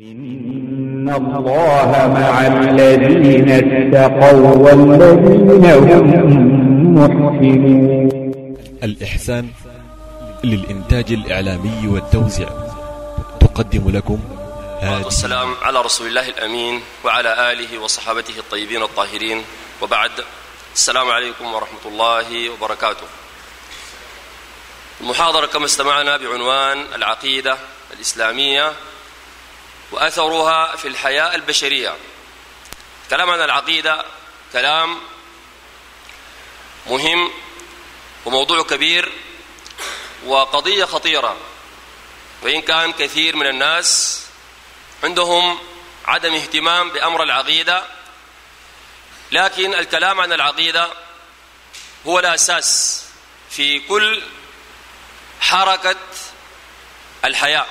إن الله مع الذين اتقوا والذين هم محسنون الإحسان للإنتاج الإعلامي والتوزيع. تقدم لكم هذه والسلام على رسول الله الأمين وعلى آله وصحابته الطيبين الطاهرين. وبعد السلام عليكم ورحمة الله وبركاته. المحاضرة كما استمعنا بعنوان العقيدة الإسلامية وأثرها في الحياة البشرية. كلام عن العقيدة كلام مهم وموضوع كبير وقضية خطيرة. وإن كان كثير من الناس عندهم عدم اهتمام بأمر العقيدة لكن الكلام عن العقيدة هو الأساس في كل حركة الحياة.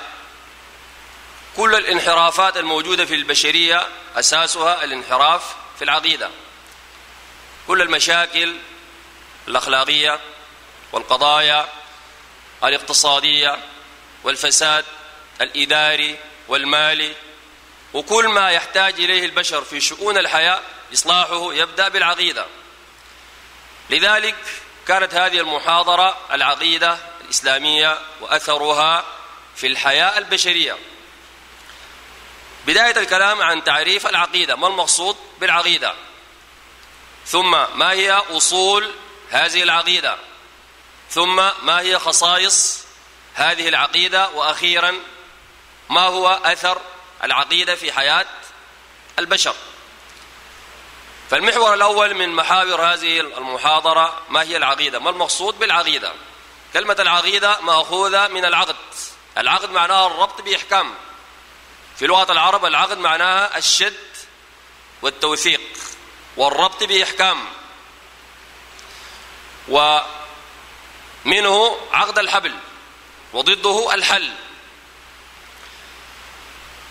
كل الانحرافات الموجودة في البشرية أساسها الانحراف في العقيدة. كل المشاكل الأخلاقية والقضايا الاقتصادية والفساد الإداري والمالي وكل ما يحتاج إليه البشر في شؤون الحياة إصلاحه يبدأ بالعقيدة. لذلك كانت هذه المحاضرة العقيدة الإسلامية وأثرها في الحياة البشرية. بداية الكلام عن تعريف العقيدة ما المقصود بالعقيدة؟ ثم ما هي أصول هذه العقيدة؟ ثم ما هي خصائص هذه العقيدة؟ وأخيرا ما هو أثر العقيدة في حياة البشر؟ فالمحور الأول من محاور هذه المحاضرة ما هي العقيدة؟ ما المقصود بالعقيدة؟ كلمة العقيدة مأخوذة من العقد. العقد معناها الربط بإحكام. في لغة العرب العقد معناها الشد والتوثيق والربط بإحكام. ومنه عقد الحبل وضده الحل.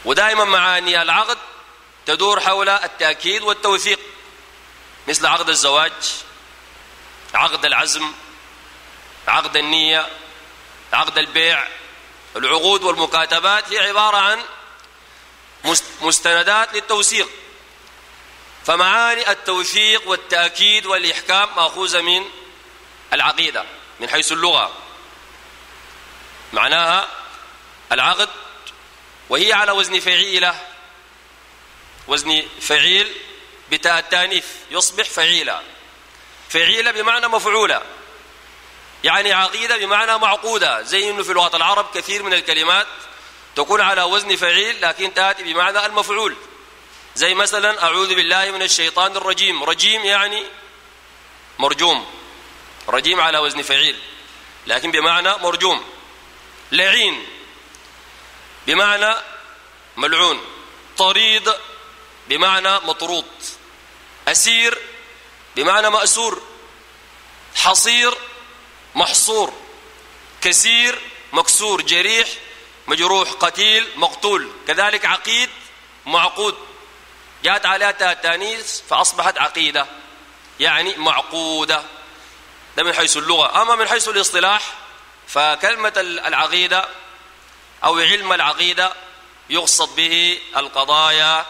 ودائما معاني العقد تدور حول التأكيد والتوثيق مثل عقد الزواج عقد العزم عقد النية عقد البيع العقود والمكاتبات هي عبارة عن مستندات للتوثيق. فمعاني التوثيق والتأكيد والإحكام مأخوذة من العقيدة من حيث اللغة. معناها العقد وهي على وزن فعيلة وزن فعيل بتاء التانيث يصبح فعيلة فعيلة بمعنى مفعولة يعني عقيدة بمعنى معقودة زي إنه في لغة العرب كثير من الكلمات تكون على وزن فعيل لكن تأتي بمعنى المفعول. زي مثلا أعوذ بالله من الشيطان الرجيم. رجيم يعني مرجوم. رجيم على وزن فعيل. لكن بمعنى مرجوم. لعين. بمعنى ملعون. طريد. بمعنى مطرود أسير. بمعنى مأسور. حصير. محصور. كثير مكسور. جريح. مجروح قتيل مقتول. كذلك عقيد معقود. جاءت عليها تانيث فأصبحت عقيدة يعني معقودة. ده من حيث اللغة. أما من حيث الاصطلاح فكلمة العقيدة أو علم العقيدة يقصد به القضايا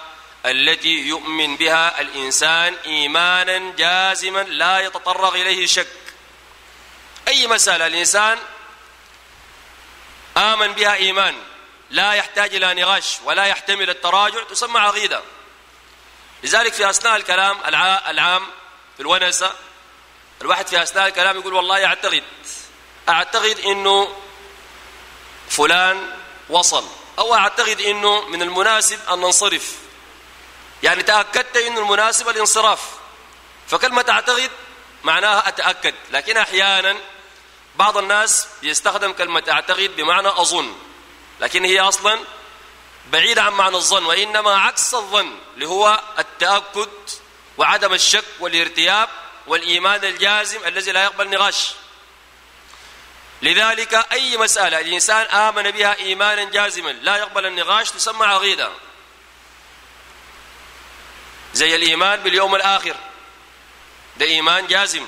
التي يؤمن بها الإنسان إيمانا جازما لا يتطرق إليه شك. أي مسألة الإنسان آمن بها إيمان. لا يحتاج إلى نغاش ولا يحتمل التراجع تسمى عقيدة. لذلك في أثناء الكلام العام في الونسة الواحد في أثناء الكلام يقول والله أعتقد أعتقد أنه فلان وصل أو أعتقد أنه من المناسب أن ننصرف. يعني تأكدت أنه المناسب الانصراف. فكلمة أعتقد معناها أتأكد لكن أحيانا بعض الناس يستخدم كلمة أعتقد بمعنى أظن لكن هي أصلا بعيدة عن معنى الظن وإنما عكس الظن اللي هو التأكد وعدم الشك والارتياب والإيمان الجازم الذي لا يقبل نغاش لذلك أي مسألة الإنسان آمن بها إيمانا جازما لا يقبل النغاش تسمى عقيدة. زي الإيمان باليوم الآخر ده إيمان جازم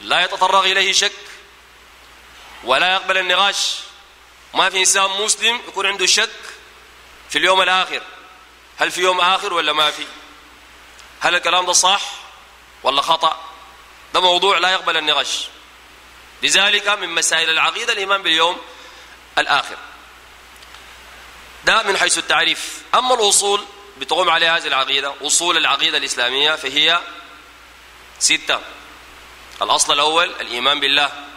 لا يتطرق إليه شك. ولا يقبل النقاش. ما في إنسان مسلم يكون عنده شك في اليوم الآخر. هل في يوم آخر ولا ما في؟ هل الكلام ده صح ولا خطأ؟ ده موضوع لا يقبل النقاش. لذلك من مسائل العقيدة الإيمان باليوم الآخر. ده من حيث التعريف. أما الأصول بتقوم عليها هذه العقيدة أصول العقيدة الإسلامية فهي ستة. الأصل الأول الإيمان بالله.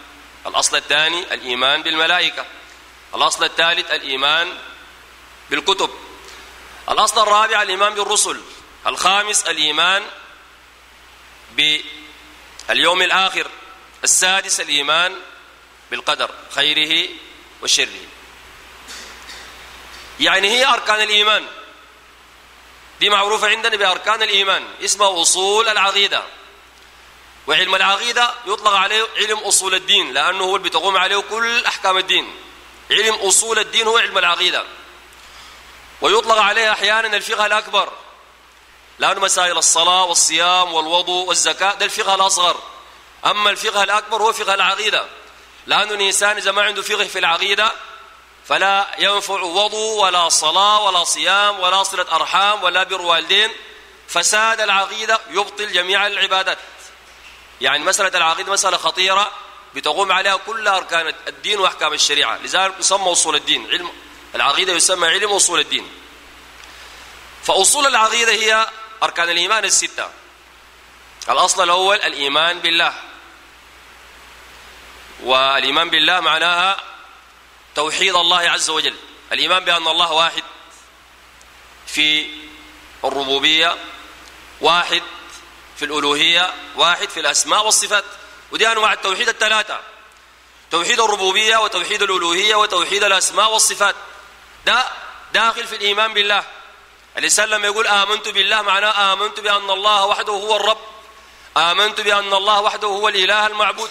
الأصل الثاني الإيمان بالملائكة. الأصل الثالث الإيمان بالكتب. الأصل الرابع الإيمان بالرسل. الخامس الإيمان باليوم الآخر. السادس الإيمان بالقدر خيره وشره. يعني هي أركان الإيمان. دي معروفة عندنا بأركان الإيمان. اسمها أصول العقيدة. وعلم العقيدة يطلق عليه علم أصول الدين لأنه هو اللي بتقوم عليه كل أحكام الدين. علم أصول الدين هو علم العقيدة. ويطلق عليه أحيانا الفقه الأكبر لأن مسائل الصلاة والصيام والوضوء والزكاة ده الفقه الأصغر. أما الفقه الأكبر هو فقه العقيدة. لأن الإنسان إذا ما عنده فقه في العقيدة فلا ينفع وضوء ولا صلاة ولا صيام ولا صلة أرحام ولا بر والدين. فساد العقيدة يبطل جميع العبادات. يعني مسألة العقيدة مسألة خطيرة بتقوم عليها كل أركان الدين وأحكام الشريعة. لذلك يسمى أصول الدين علم. العقيدة يسمى علم أصول الدين. فأصول العقيدة هي أركان الإيمان الستة. الأصل الأول الإيمان بالله. والإيمان بالله معناها توحيد الله عز وجل. الإيمان بأن الله واحد في الربوبية واحد في الألوهية واحد في الأسماء والصفات. ودي أنواع التوحيد الثلاثة. توحيد الربوبية وتوحيد الألوهية وتوحيد الأسماء والصفات. ده داخل في الإيمان بالله. الإنسان لما يقول آمنت بالله معناه آمنت بأن الله وحده هو الرب. آمنت بأن الله وحده هو الإله المعبود.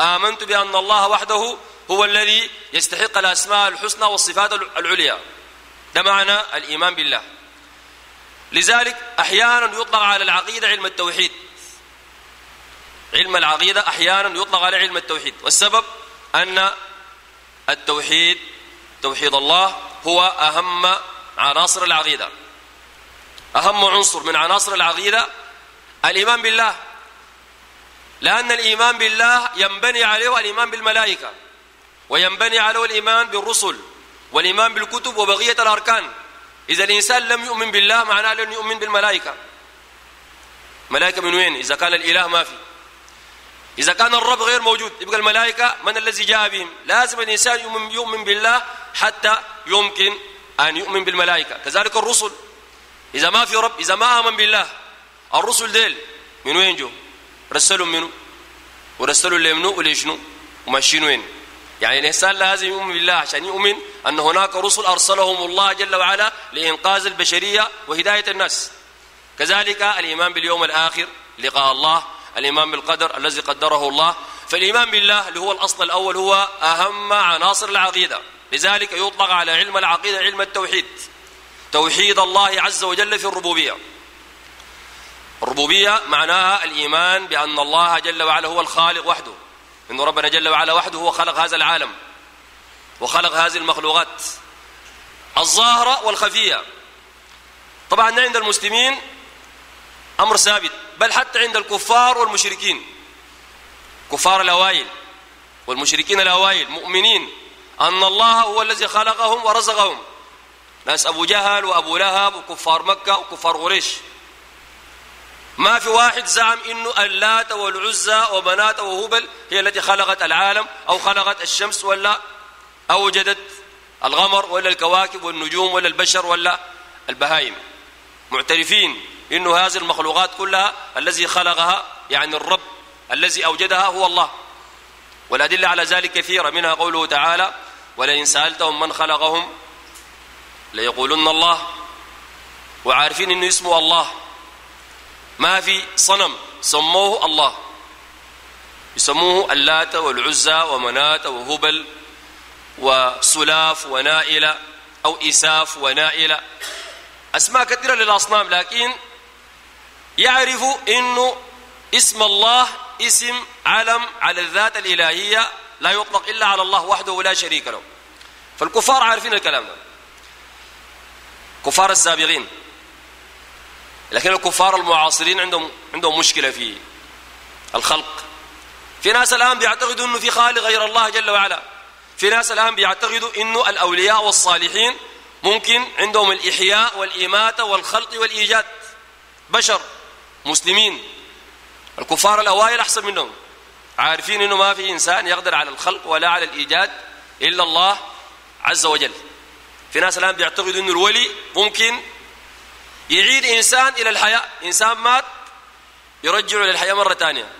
آمنت بأن الله وحده هو الذي يستحق الأسماء الحسنى والصفات العليا. ده معنى الإيمان بالله. لذلك أحيانا يطلق على العقيدة علم التوحيد. علم العقيدة أحيانا يطلق على علم التوحيد. والسبب أن التوحيد توحيد الله هو أهم عناصر العقيدة. أهم عنصر من عناصر العقيدة الإيمان بالله. لأن الإيمان بالله ينبني عليه الإيمان بالملائكة وينبني عليه الإيمان بالرسل والإيمان بالكتب وبقية الأركان. إذا الإنسان لم يؤمن بالله معناه لن يؤمن بالملائكة. ملائكة من وين؟ إذا كان الإله ما في. إذا كان الرب غير موجود يبقى الملائكة من الذي جاء بهم؟ لازم الإنسان يؤمن, يؤمن بالله حتى يمكن أن يؤمن بالملائكة. كذلك الرسل. إذا ما في رب إذا ما آمن بالله الرسل ديل. من وين جو؟ رسلوا منه ورسلوا اللي منه وليشنو وماشيين وين؟ يعني الإنسان لازم يؤمن بالله عشان يؤمن أن هناك رسل أرسلهم الله جل وعلا لإنقاذ البشرية وهداية الناس. كذلك الإيمان باليوم الآخر لقاء الله الإيمان بالقدر الذي قدره الله. فالإيمان بالله اللي هو الأصل الأول هو أهم عناصر العقيدة. لذلك يطلق على علم العقيدة علم التوحيد. توحيد الله عز وجل في الربوبية. الربوبية معناها الإيمان بأن الله جل وعلا هو الخالق وحده. إن ربنا جل وعلا وحده هو خلق هذا العالم وخلق هذه المخلوقات الظاهرة والخفية. طبعا عند المسلمين أمر ثابت بل حتى عند الكفار والمشركين. كفار الأوائل والمشركين الأوائل مؤمنين أن الله هو الذي خلقهم ورزقهم. ناس أبو جهل وأبو لهب وكفار مكة وكفار قريش. ما في واحد زعم إنه اللات والعزى ومنات وهبل هي التي خلقت العالم أو خلقت الشمس ولا؟ اوجدت الغمر ولا الكواكب والنجوم ولا البشر ولا؟ البهائم. معترفين إنه هذه المخلوقات كلها الذي خلقها يعني الرب الذي أوجدها هو الله. والأدلة على ذلك كثيرة منها قوله تعالى ولئن سألتهم من خلقهم ليقولن الله وعارفين إنه اسمه الله. ما في صنم سموه الله. يسموه اللات والعزى ومنات وهبل وسلاف ونائلة أو إساف ونائلة أسماء كثيرة للأصنام لكن يعرفوا أنه اسم الله اسم علم على الذات الإلهية لا يطلق إلا على الله وحده ولا شريك له. فالكفار عارفين الكلام ده. كفار السابقين. لكن الكفار المعاصرين عندهم عندهم مشكلة في الخلق. في ناس الآن بيعتقدوا أنه في خالق غير الله جل وعلا. في ناس الآن بيعتقدوا أنه الأولياء والصالحين ممكن عندهم الإحياء والإماتة والخلق والإيجاد. بشر مسلمين. الكفار الأوائل أحسن منهم. عارفين أنه ما في إنسان يقدر على الخلق ولا على الإيجاد إلا الله عز وجل. في ناس الآن بيعتقدوا أنه الولي ممكن يعيد إنسان إلى الحياة. إنسان مات يرجعه للحياة مرة ثانية.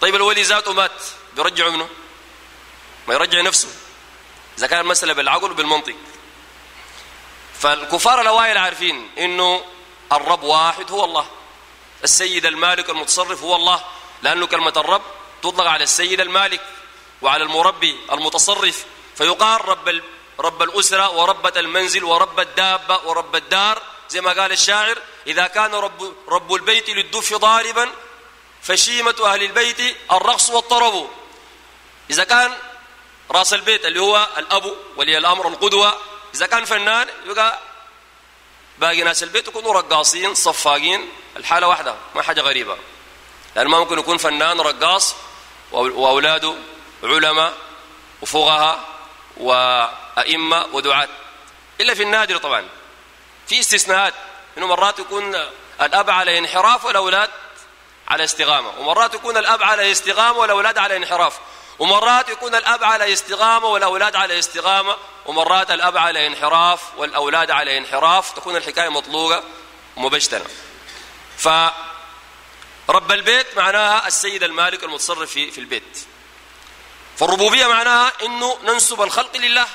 طيب الولي ذاته مات بيرجعه منه؟ ما يرجع نفسه. إذا كان المسألة بالعقل وبالمنطق. فالكفار الأوائل عارفين إنه الرب واحد هو الله. السيد المالك المتصرف هو الله. لأنه كلمة الرب تطلق على السيد المالك وعلى المربي المتصرف. فيقال رب رب الأسرة وربة المنزل ورب الدابة ورب الدار زي ما قال الشاعر إذا كان رب, رب البيت للدف ضاربا فشيمة أهل البيت الرقص والطرب. إذا كان راس البيت اللي هو الأب ولي الأمر القدوة إذا كان فنان يبقى باقي ناس البيت يكونوا رقاصين صفاقين الحالة واحدة ما حاجة غريبة. لأنه ما ممكن يكون فنان رقاص وأولاده علماء وفقهاء وأئمة ودعاة. إلا في النادر طبعا. في استثناءات. إنه مرات يكون الأب على انحراف والأولاد على استقامة ومرات يكون الأب على استقامة والأولاد على انحراف. ومرات يكون الأب على استقامة والأولاد على استقامة ومرات الأب على انحراف والأولاد على انحراف. تكون الحكاية مطلوقة ومبشتنة فرب البيت معناها السيد المالك المتصرف في البيت. فالربوبية معناها أنه ننسب الخلق لله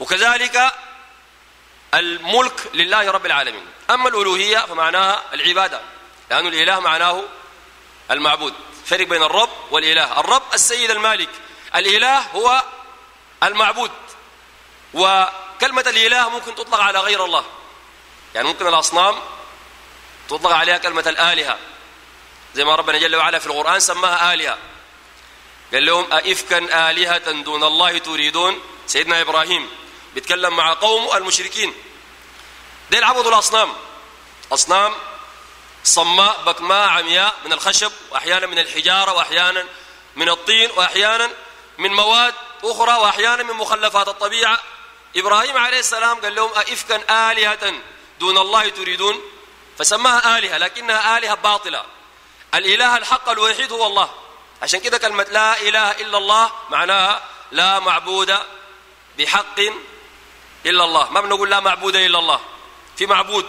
وكذلك الملك لله رب العالمين. أما الألوهية فمعناها العبادة لأن الإله معناه المعبود. فرق بين الرب والإله. الرب السيد المالك الإله هو المعبود. وكلمة الإله ممكن تطلق على غير الله. يعني ممكن الأصنام تطلق عليها كلمة الآلهة. زي ما ربنا جل وعلا في القرآن سماها آلهة. قال لهم أئفكا آلهة دون الله تريدون؟ سيدنا إبراهيم بيتكلم مع قومه المشركين. ديل عبدوا الأصنام. أصنام صماء بكماء عمياء من الخشب وأحيانا من الحجارة وأحيانا من الطين وأحيانا من مواد أخرى وأحيانا من مخلفات الطبيعة. إبراهيم عليه السلام قال لهم أئفكا آلهة دون الله تريدون؟ فسماها آلهة لكنها آلهة باطلة. الإله الحق الوحيد هو الله. عشان كده كلمة لا إله إلا الله معناها لا معبود بحق إلا الله. ما بنقول لا معبود إلا الله. في معبود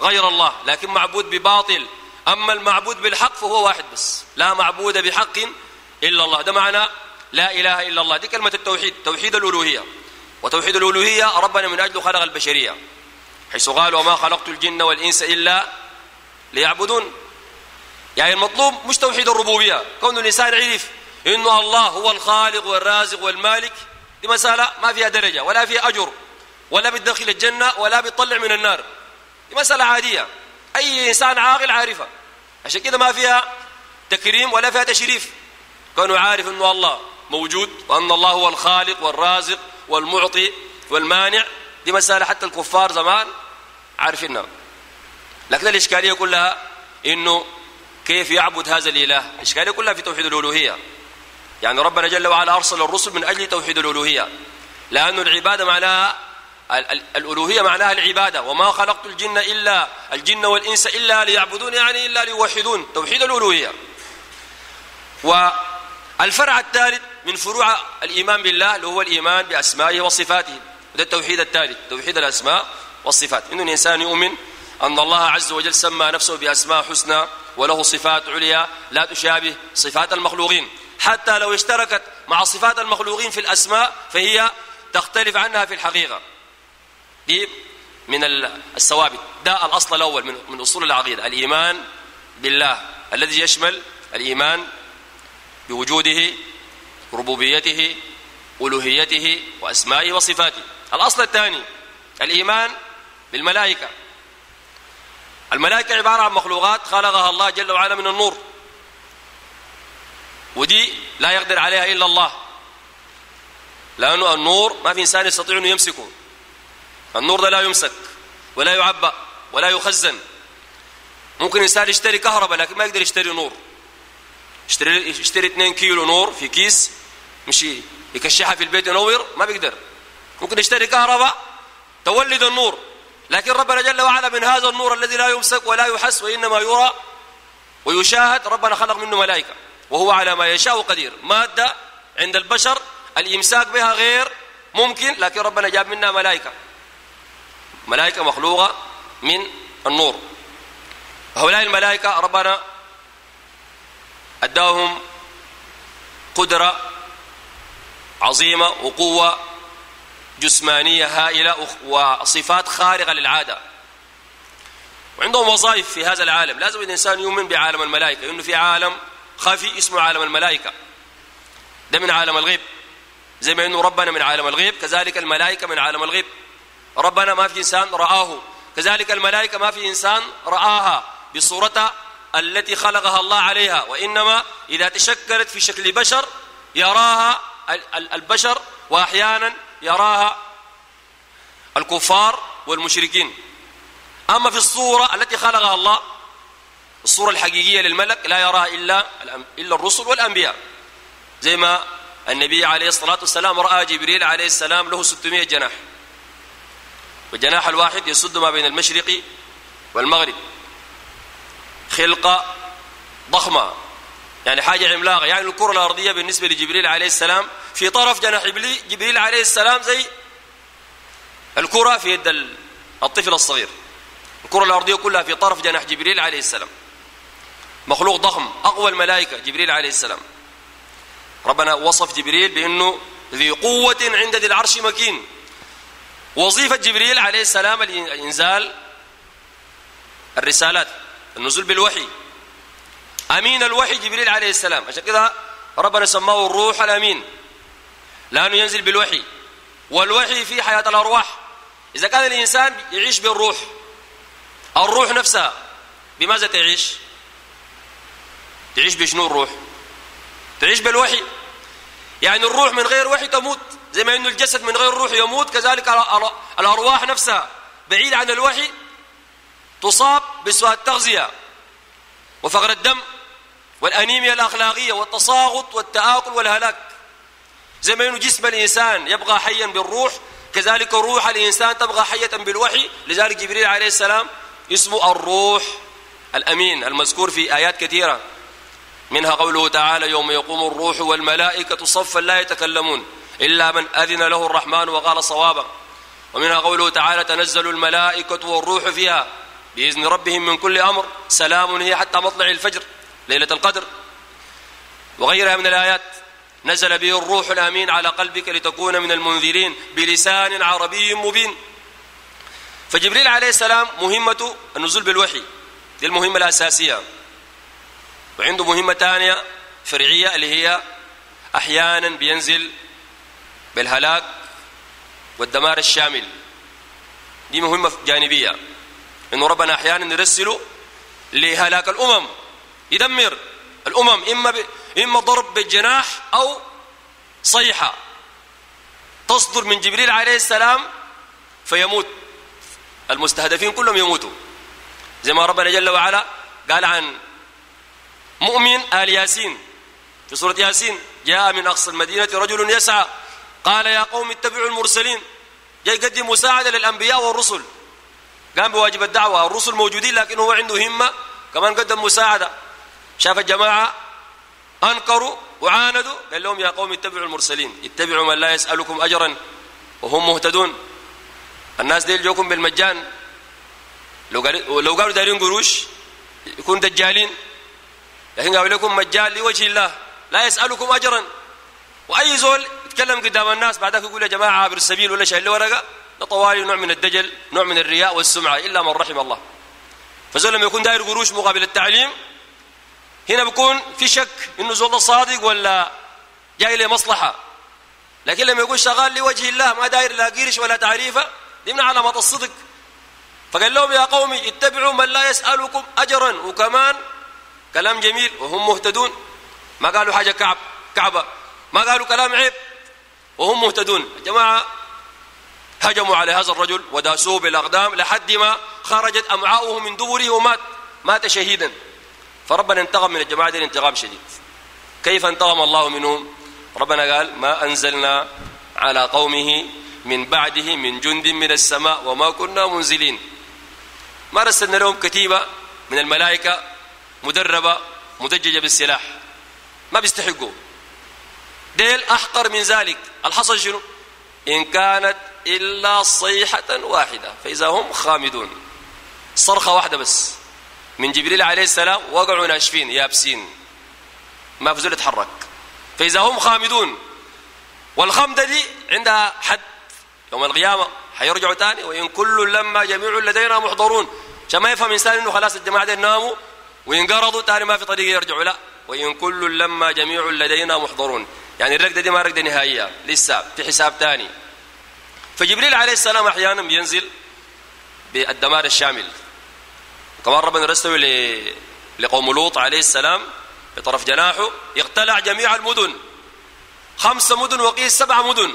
غير الله لكن معبود بباطل. أما المعبود بالحق فهو واحد بس. لا معبود بحق إلا الله. ده معنى لا إله إلا الله. دي كلمة التوحيد توحيد الألوهية. وتوحيد الألوهية ربنا من أجله خلق البشرية حيث قال وما خلقت الجن والإنس إلا ليعبدون يعني المطلوب مش توحيد الربوبية كون الإنسان عرف إنه الله هو الخالق والرازق والمالك دي مسألة ما فيها درجة ولا فيها أجر ولا بتدخل الجنة ولا بتطلع من النار. دي مسألة عادية. أي إنسان عاقل عارفها. عشان كده ما فيها تكريم ولا فيها تشريف. كونه عارف أنه الله موجود وأن الله هو الخالق والرازق والمعطي والمانع دي مسألة حتى الكفار زمان عارفينها. لكن الإشكالية كلها إنه كيف يعبد هذا الإله؟ الإشكالية كلها في توحيد الألوهية؟ يعني ربنا جل وعلا أرسل الرسل من أجل توحيد الألوهية. لأن العبادة معناها الألوهية معناها العبادة. وما خلقت الجن إلا الجن والإنس إلا ليعبدون يعني إلا ليوحدون. توحيد الألوهية. والفرع الثالث من فروع الإيمان بالله اللي هو الإيمان بأسمائه وصفاته. وده التوحيد الثالث توحيد الأسماء والصفات. إنه الإنسان يؤمن أن الله عز وجل سمى نفسه بأسماء حسنى وله صفات عليا لا تشابه صفات المخلوقين. حتى لو اشتركت مع صفات المخلوقين في الأسماء فهي تختلف عنها في الحقيقة. دي من الثوابت ده الأصل الأول من, من أصول العقيدة. الإيمان بالله الذي يشمل الإيمان بوجوده ربوبيته ألوهيته وأسمائه وصفاته. الأصل الثاني الإيمان بالملائكة. الملائكة عبارة عن مخلوقات خلقها الله جل وعلا من النور. ودي لا يقدر عليها إلا الله. لأنه النور ما في إنسان يستطيع أنه يمسكه. النور ده لا يمسك ولا يعبأ ولا يخزن. ممكن إنسان يشتري كهرباء لكن ما يقدر يشتري نور. يشتري يشتري 2 كيلو نور في كيس مش يكشحها في البيت ينور ما بيقدر. ممكن يشتري كهرباء تولد النور. لكن ربنا جل وعلا من هذا النور الذي لا يمسك ولا يحس وإنما يرى ويشاهد ربنا خلق منه ملائكة وهو على ما يشاء قدير. مادة عند البشر الإمساك بها غير ممكن لكن ربنا جاب منها ملائكة. ملائكة مخلوقة من النور. هؤلاء الملائكة ربنا أداهم قدرة عظيمة وقوة جسمانية هائلة وصفات خارقة للعادة. وعندهم وظائف في هذا العالم. لازم الإنسان يؤمن بعالم الملائكة إنه في عالم خفي اسمه عالم الملائكة. ده من عالم الغيب. زي ما إنه ربنا من عالم الغيب كذلك الملائكة من عالم الغيب. ربنا ما في إنسان رآه. كذلك الملائكة ما في إنسان رآها بصورتها التي خلقها الله عليها. وإنما إذا تشكلت في شكل بشر يراها البشر وأحيانا يراها الكفار والمشركين. أما في الصورة التي خلقها الله الصورة الحقيقية للملك لا يراها إلا إلا الرسل والأنبياء. زي ما النبي عليه الصلاة والسلام رأى جبريل عليه السلام له 600 جناح. والجناح الواحد يسد ما بين المشرق والمغرب. خلقة ضخمة. يعني حاجة عملاقة. يعني الكرة الأرضية بالنسبة لجبريل عليه السلام في طرف جناح جبريل عليه السلام زي الكرة في يد الطفل الصغير. الكرة الأرضية كلها في طرف جناح جبريل عليه السلام. مخلوق ضخم أقوى الملائكة جبريل عليه السلام. ربنا وصف جبريل بأنه ذي قوة عند ذي العرش مكين. وظيفة جبريل عليه السلام الإنزال الرسالات النزول بالوحي. أمين الوحي جبريل عليه السلام. عشان كده ربنا سماه الروح الأمين. لأنه ينزل بالوحي. والوحي في حياة الأرواح. إذا كان الإنسان يعيش بالروح. الروح نفسها بماذا تعيش؟ تعيش بشنو الروح؟ تعيش بالوحي. يعني الروح من غير وحي تموت. زي ما إنه الجسد من غير روح يموت كذلك الأرواح نفسها بعيد عن الوحي تصاب بسوء التغذية. وفقر الدم والأنيميا الأخلاقية والتصاغط والتآكل والهلاك زي ما انه جسم الإنسان يبقى حيا بالروح كذلك روح الإنسان تبقى حيه بالوحي. لذلك جبريل عليه السلام اسمه الروح الأمين المذكور في آيات كثيرة. منها قوله تعالى يوم يقوم الروح والملائكة صفا لا يتكلمون إلا من أذن له الرحمن وقال صوابا. ومنها قوله تعالى تنزل الملائكة والروح فيها بإذن ربهم من كل أمر. سلام هي حتى مطلع الفجر. ليلة القدر. وغيرها من الآيات نزل به الروح الأمين على قلبك لتكون من المنذرين بلسان عربي مبين. فجبريل عليه السلام مهمته النزول بالوحي دي المهمة الأساسية. وعنده مهمة ثانية فرعية اللي هي أحيانا بينزل بالهلاك والدمار الشامل. دي مهمة جانبية إنه ربنا أحيانا يرسله لهلاك الأمم. يدمر الأمم إما ب... إما ضرب بالجناح أو صيحة. تصدر من جبريل عليه السلام فيموت. المستهدفين كلهم يموتوا. زي ما ربنا جل وعلا قال عن مؤمن آل ياسين. في سورة ياسين جاء من أقصى المدينة رجل يسعى. قال يا قوم اتبعوا المرسلين. جاي يقدم مساعدة للأنبياء والرسل. قام بواجب الدعوة. الرسل موجودين لكن هو عنده همة. كمان قدم مساعدة. شاف الجماعة أنكروا وعاندوا قال لهم يا قوم اتبعوا المرسلين اتبعوا من لا يسألكم أجرا وهم مهتدون. الناس دي جوكم بالمجان. لو قالوا لو قالوا دارين قروش يكون دجالين. لكن قالوا لكم مجال لوجه الله لا يسألكم أجرا. وأي زول يتكلم قدام الناس بعدك يقول يا جماعة عابر السبيل ولا شايل ورقة ده طوالي نوع من الدجل نوع من الرياء والسمعة إلا من رحم الله. فزول لما يكون داير قروش مقابل التعليم هنا بيكون في شك إنه زول صادق ولا جاي لمصلحة لكن لما يقول شغال لوجه الله ما داير لا قرش ولا تعريفة دي من علامات الصدق. فقال لهم يا قومي اتبعوا من لا يسألكم أجرا. وكمان كلام جميل وهم مهتدون. ما قالوا حاجة كعب كعبة. ما قالوا كلام عيب وهم مهتدون. جماعة هجموا على هذا الرجل وداسوه بالأقدام لحد ما خرجت أمعاؤه من دبره ومات. مات شهيدا. فربنا انتقم من الجماعة دي انتقام شديد. كيف انتقم الله منهم؟ ربنا قال ما أنزلنا على قومه من بعده من جند من السماء وما كنا منزلين. ما رسلنا لهم كتيبة من الملائكة مدربة مدججة بالسلاح. ما بيستحقوا. ديل أحقر من ذلك. الحصل شنو؟ إن كانت إلا صيحة واحدة فإذا هم خامدون. صرخة واحدة بس. من جبريل عليه السلام وقعوا ناشفين يابسين. ما في زول يتحرك. فإذا هم خامدون والخمدة دي عندها حد. يوم القيامة حيرجعوا تاني وإن كل لما جميع لدينا محضرون. عشان ما يفهم إنسان إنه خلاص الجماعة دي ناموا وينقرضوا تاني ما في طريقة يرجعوا لا. وإن كل لما جميع لدينا محضرون. يعني الرقدة دي ما رقدة نهائية لسه في حساب تاني. فجبريل عليه السلام أحيانا بينزل بالدمار الشامل. كمان ربنا رسله لقوم لوط عليه السلام بطرف جناحه. يقتلع جميع المدن. خمس مدن وقيس سبع مدن.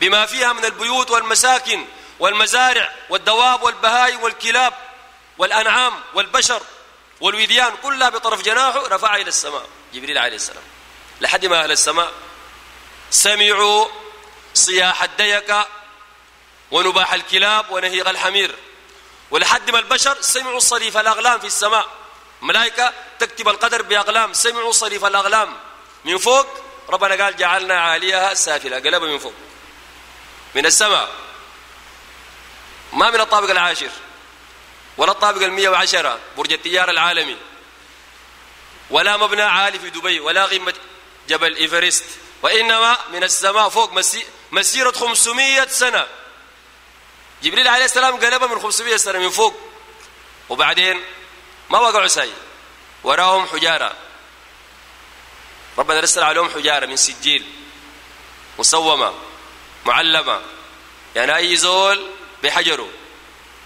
بما فيها من البيوت والمساكن والمزارع والدواب والبهائم والكلاب والأنعام والبشر والوديان كلها بطرف جناحه رفعها إلى السماء. جبريل عليه السلام. لحد ما أهل السماء سمعوا صياح الديكة ونباح الكلاب ونهيق الحمير. ولحد ما البشر سمعوا صريف الأغلام في السماء. ملائكة تكتب القدر بأقلام سمعوا صريف الأغلام. من فوق ربنا قال جعلنا عاليها سافلة قلبها من فوق. من السماء. ما من الطابق العاشر ولا الطابق المية وعشرة برج التجارة العالمي. ولا مبنى عالي في دبي ولا قمة جبل إيفرست. وإنما من السماء فوق مسيرة 500 سنة. جبريل عليه السلام قلبها من 500 سنة من فوق. وبعدين ما وقعوا ساي وراهم حجارة. ربنا رسل عليهم حجارة من سجيل. مسومة معلمة. يعني أي زول بحجره.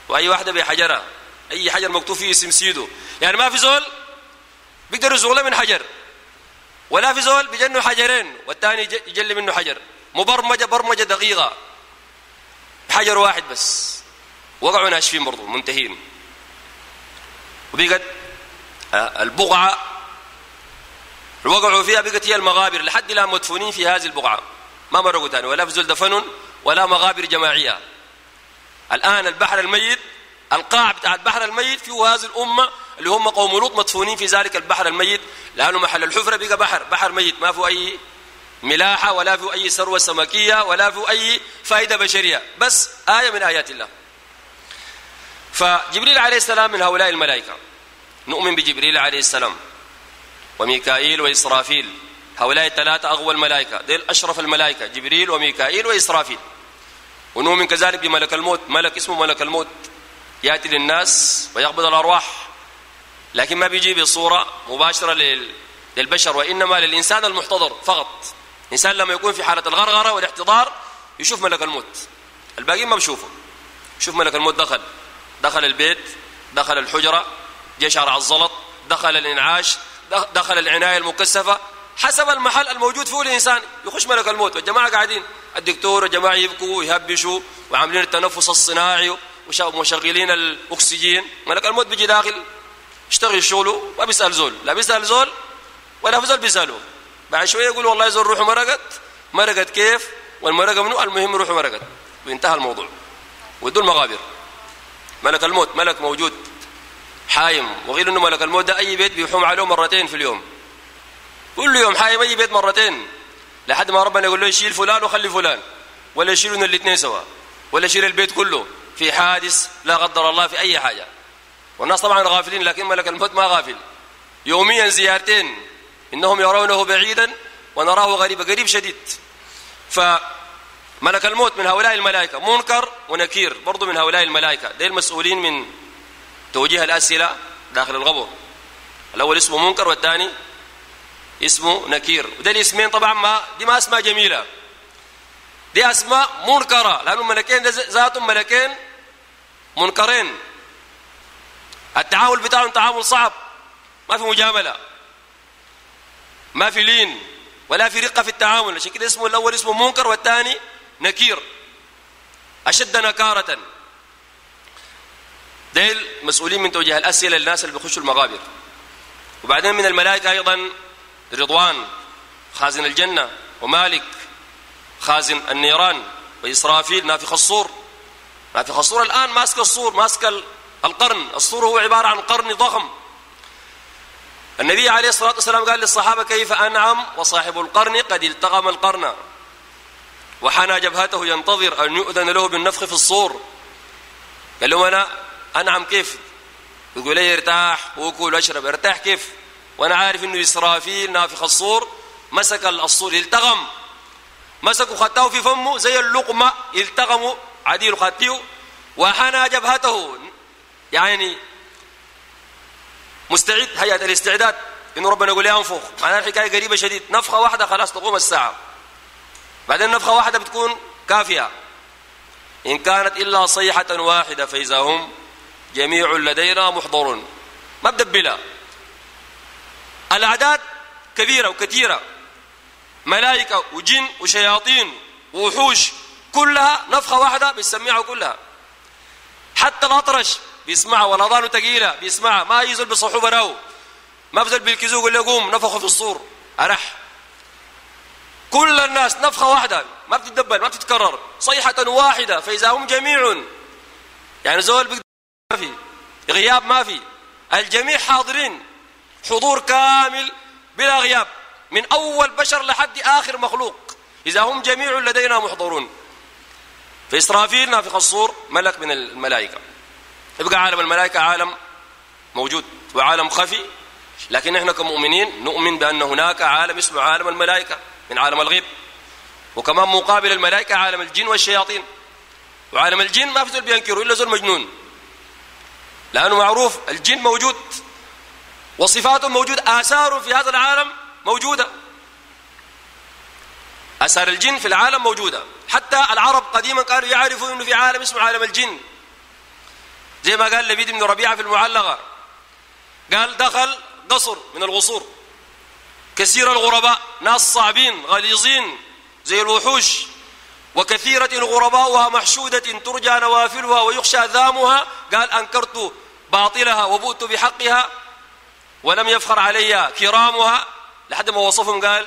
وأي واحدة بحجرها أي حجر مكتوب فيه اسم سيده يعني ما في زول بيقدر يزغله من حجر. ولا في زول بيجنوا حجرين والثاني يجلي منه حجر. مبرمجة برمجة دقيقة. حجر واحد بس. وقعوا ناشفين برضو منتهين. وبقت آه، البقعة. وقعوا فيها بقت هي المغابر لحد الآن مدفونين في هذه البقعة. ما مرقوا ثاني ولا في دفنهم ولا مغابر جماعية. الآن البحر الميت القاع بتاع البحر الميت فيه هذه الأمة اللي هم قوم لوط مدفونين في ذلك البحر الميت. لأنه محل الحفرة بقى بحر بحر ميت ما فيه أي ملاحة ولا فيه أي ثروة سمكية ولا فيه أي فائدة بشرية. بس آية من آيات الله. فجبريل عليه السلام من هؤلاء الملائكة. نؤمن بجبريل عليه السلام وميكائيل وإسرافيل. هؤلاء الثلاثة أغوى الملائكة ديل أشرف الملائكة جبريل وميكائيل وإسرافيل. ونؤمن كذلك بملك الموت. ملك اسمه ملك الموت. يأتي للناس ويقبض الأرواح. لكن ما بيجي بصورة مباشرة للبشر وإنما للإنسان المحتضر فقط. الإنسان لما يكون في حالة الغرغرة والاحتضار يشوف ملك الموت. الباقيين ما بشوفه. شوف ملك الموت دخل. دخل البيت دخل الحجرة جشر على الزلط دخل الإنعاش دخل العناية المكثفة. حسب المحل الموجود فيه الإنسان يخش ملك الموت. والجماعة قاعدين. الدكتور والجماعة يبكوا ويهبشوا وعاملين التنفس الصناعي ومشغلين الأكسجين. ملك الموت بيجي داخل يشتغل شغله ما بيسأل زول. لا بيسأل زول ولا في زول بيسأله. بعد شوية يقول والله زول روحه مرقت مرقت كيف؟ والمرقة منه المهم روحه مرقت. وانتهى الموضوع. ودول مغابر. ملك الموت ملك موجود. حايم. وغير إنه ملك الموت ده أي بيت بيحوم عليه مرتين في اليوم. كل يوم حايم أي بيت مرتين. لحد ما ربنا يقول له يشيل فلان وخلي فلان. ولا يشيلون الاثنين سوا. ولا يشيل البيت كله. في حادث لا قدر الله في أي حاجة. والناس طبعا غافلين لكن ملك الموت ما غافل. يوميا زيارتين. إنهم يرونه بعيدا ونراه غريبا قريب شديد. فملك الموت من هؤلاء الملائكة منكر ونكير برضو من هؤلاء الملائكة. دي المسؤولين من توجيه الأسئلة داخل الغبر الأول اسمه منكر والثاني اسمه نكير. وده الاسمين طبعا ما دي ما أسماء جميلة. دي أسماء منكرة لأنه الملكين ذاتهم ملكين منكرين. التعامل بتاعهم تعامل صعب ما في مجاملة. ما في لين ولا في رقة في التعامل. عشان كده اسمه الأول اسمه منكر والثاني نكير. أشد نكارة. ديل مسؤولين من توجيه الأسئلة للناس اللي بيخشوا المغابر وبعدين من الملائكة أيضا رضوان خازن الجنة ومالك خازن النيران وإسرافيل نافخ الصور. نافخ الصور الآن ماسك الصور ماسك القرن. الصور هو عبارة عن قرن ضخم. النبي عليه الصلاة والسلام قال للصحابة كيف أنعم؟ وصاحب القرن قد التغم القرن. وحنى جبهته ينتظر أن يؤذن له بالنفخ في الصور. قال له أنا أنعم كيف؟ يقول لي ارتاح وكل واشرب ارتاح كيف؟ وأنا عارف إنه إسرافيل نافخ الصور. مسك الصور التغم مسكوا خطاه في فمه زي اللقمة التغموا عديل خطيه وحنى جبهته يعني مستعد؟ هيئة الاستعداد. إنه ربنا يقول لي أنفخ. معناها الحكاية قريبة شديد. نفخة واحدة خلاص تقوم الساعة. بعدين نفخة واحدة بتكون كافية. إن كانت إلا صيحة واحدة فإذا هم جميع لدينا محضرون. ما بدبلها الأعداد كبيرة وكثيرة. ملائكة وجن وشياطين ووحوش كلها نفخة واحدة بيسمعها كلها. حتى الاطرش بيسمعها والاذان ثقيله بيسمعها ما يزل بصحو براو ما بزل بالكزو يقول له قوم نفخوا في الصور. أرح. كل الناس نفخة واحدة. ما بتتدبل ما بتتكرر. صيحة واحدة. فإذا هم جميع. يعني زول ما في. غياب ما في. الجميع حاضرين. حضور كامل بلا غياب. من أول بشر لحد آخر مخلوق. إذا هم جميع لدينا محضرون. فاسرافيل نافخ الصور ملك من الملائكة. يبقى عالم الملائكة عالم موجود وعالم خفي لكن إحنا كمؤمنين نؤمن بأن هناك عالم اسمه عالم الملائكة من عالم الغيب. وكمان مقابل الملائكة عالم الجن والشياطين. وعالم الجن ما في زول بينكره إلا زول مجنون. لأنه معروف الجن موجود وصفاته موجود آثار في هذا العالم موجودة. آثار الجن في العالم موجودة. حتى العرب قديما كانوا يعرفوا أنه في عالم اسمه عالم الجن. زي ما قال لبيد بن ربيعة في المعلقة. قال دخل قصر من القصور. كثير الغرباء ناس صعبين غليظين زي الوحوش. وكثيرة غرباؤها محشودة ترجى نوافلها ويخشى ذامها. قال أنكرت باطلها وبؤت بحقها ولم يفخر علي كرامها. لحد ما وصفهم قال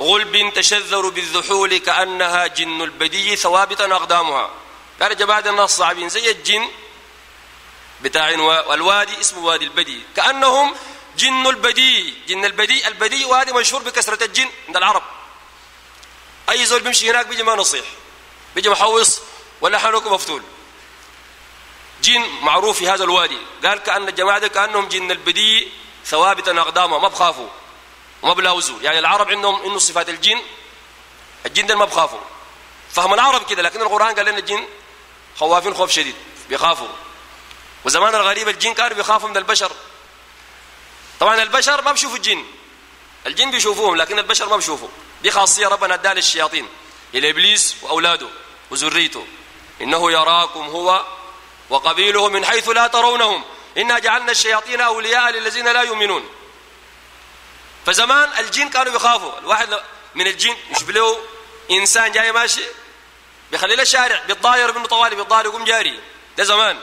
غلب تشذر بالذحول كأنها جن البدي ثوابتا أقدامها. قال جماعة الناس صعبين زي الجن بتاع الوادي اسمه وادي البدي. كأنهم جن البدي. جن البدي البدي وادي مشهور بكثرة الجن عند العرب. أي زول بيمشي هناك بيجي ما نصيح. بيجي محوص ولا حنوك مفتول. جن معروف في هذا الوادي. قال كأن الجماعة كأنهم جن البدي ثوابتا أقدامهم ما بخافوا. وما بلاوزوا يعني العرب عندهم إنه صفات الجن الجن ده ما بخافوا. فهم العرب كده لكن القرآن قال لنا الجن خوافين خوف شديد بيخافوا. وزمان الغريب الجن كانوا بيخافوا من البشر. طبعا البشر ما بيشوفوا الجن. الجن بيشوفوهم لكن البشر ما بيشوفوا. دي خاصية ربنا اداها للشياطين إلى إبليس وأولاده وذريته. إنه يراكم هو وقبيله من حيث لا ترونهم. إنا جعلنا الشياطين أولياء للذين لا يؤمنون. فزمان الجن كانوا بيخافوا الواحد من الجن يشوف له إنسان جاي ماشي بيخلي له الشارع بيتضاير منه طوالي بيتضاير يقوم جاري. ده زمان.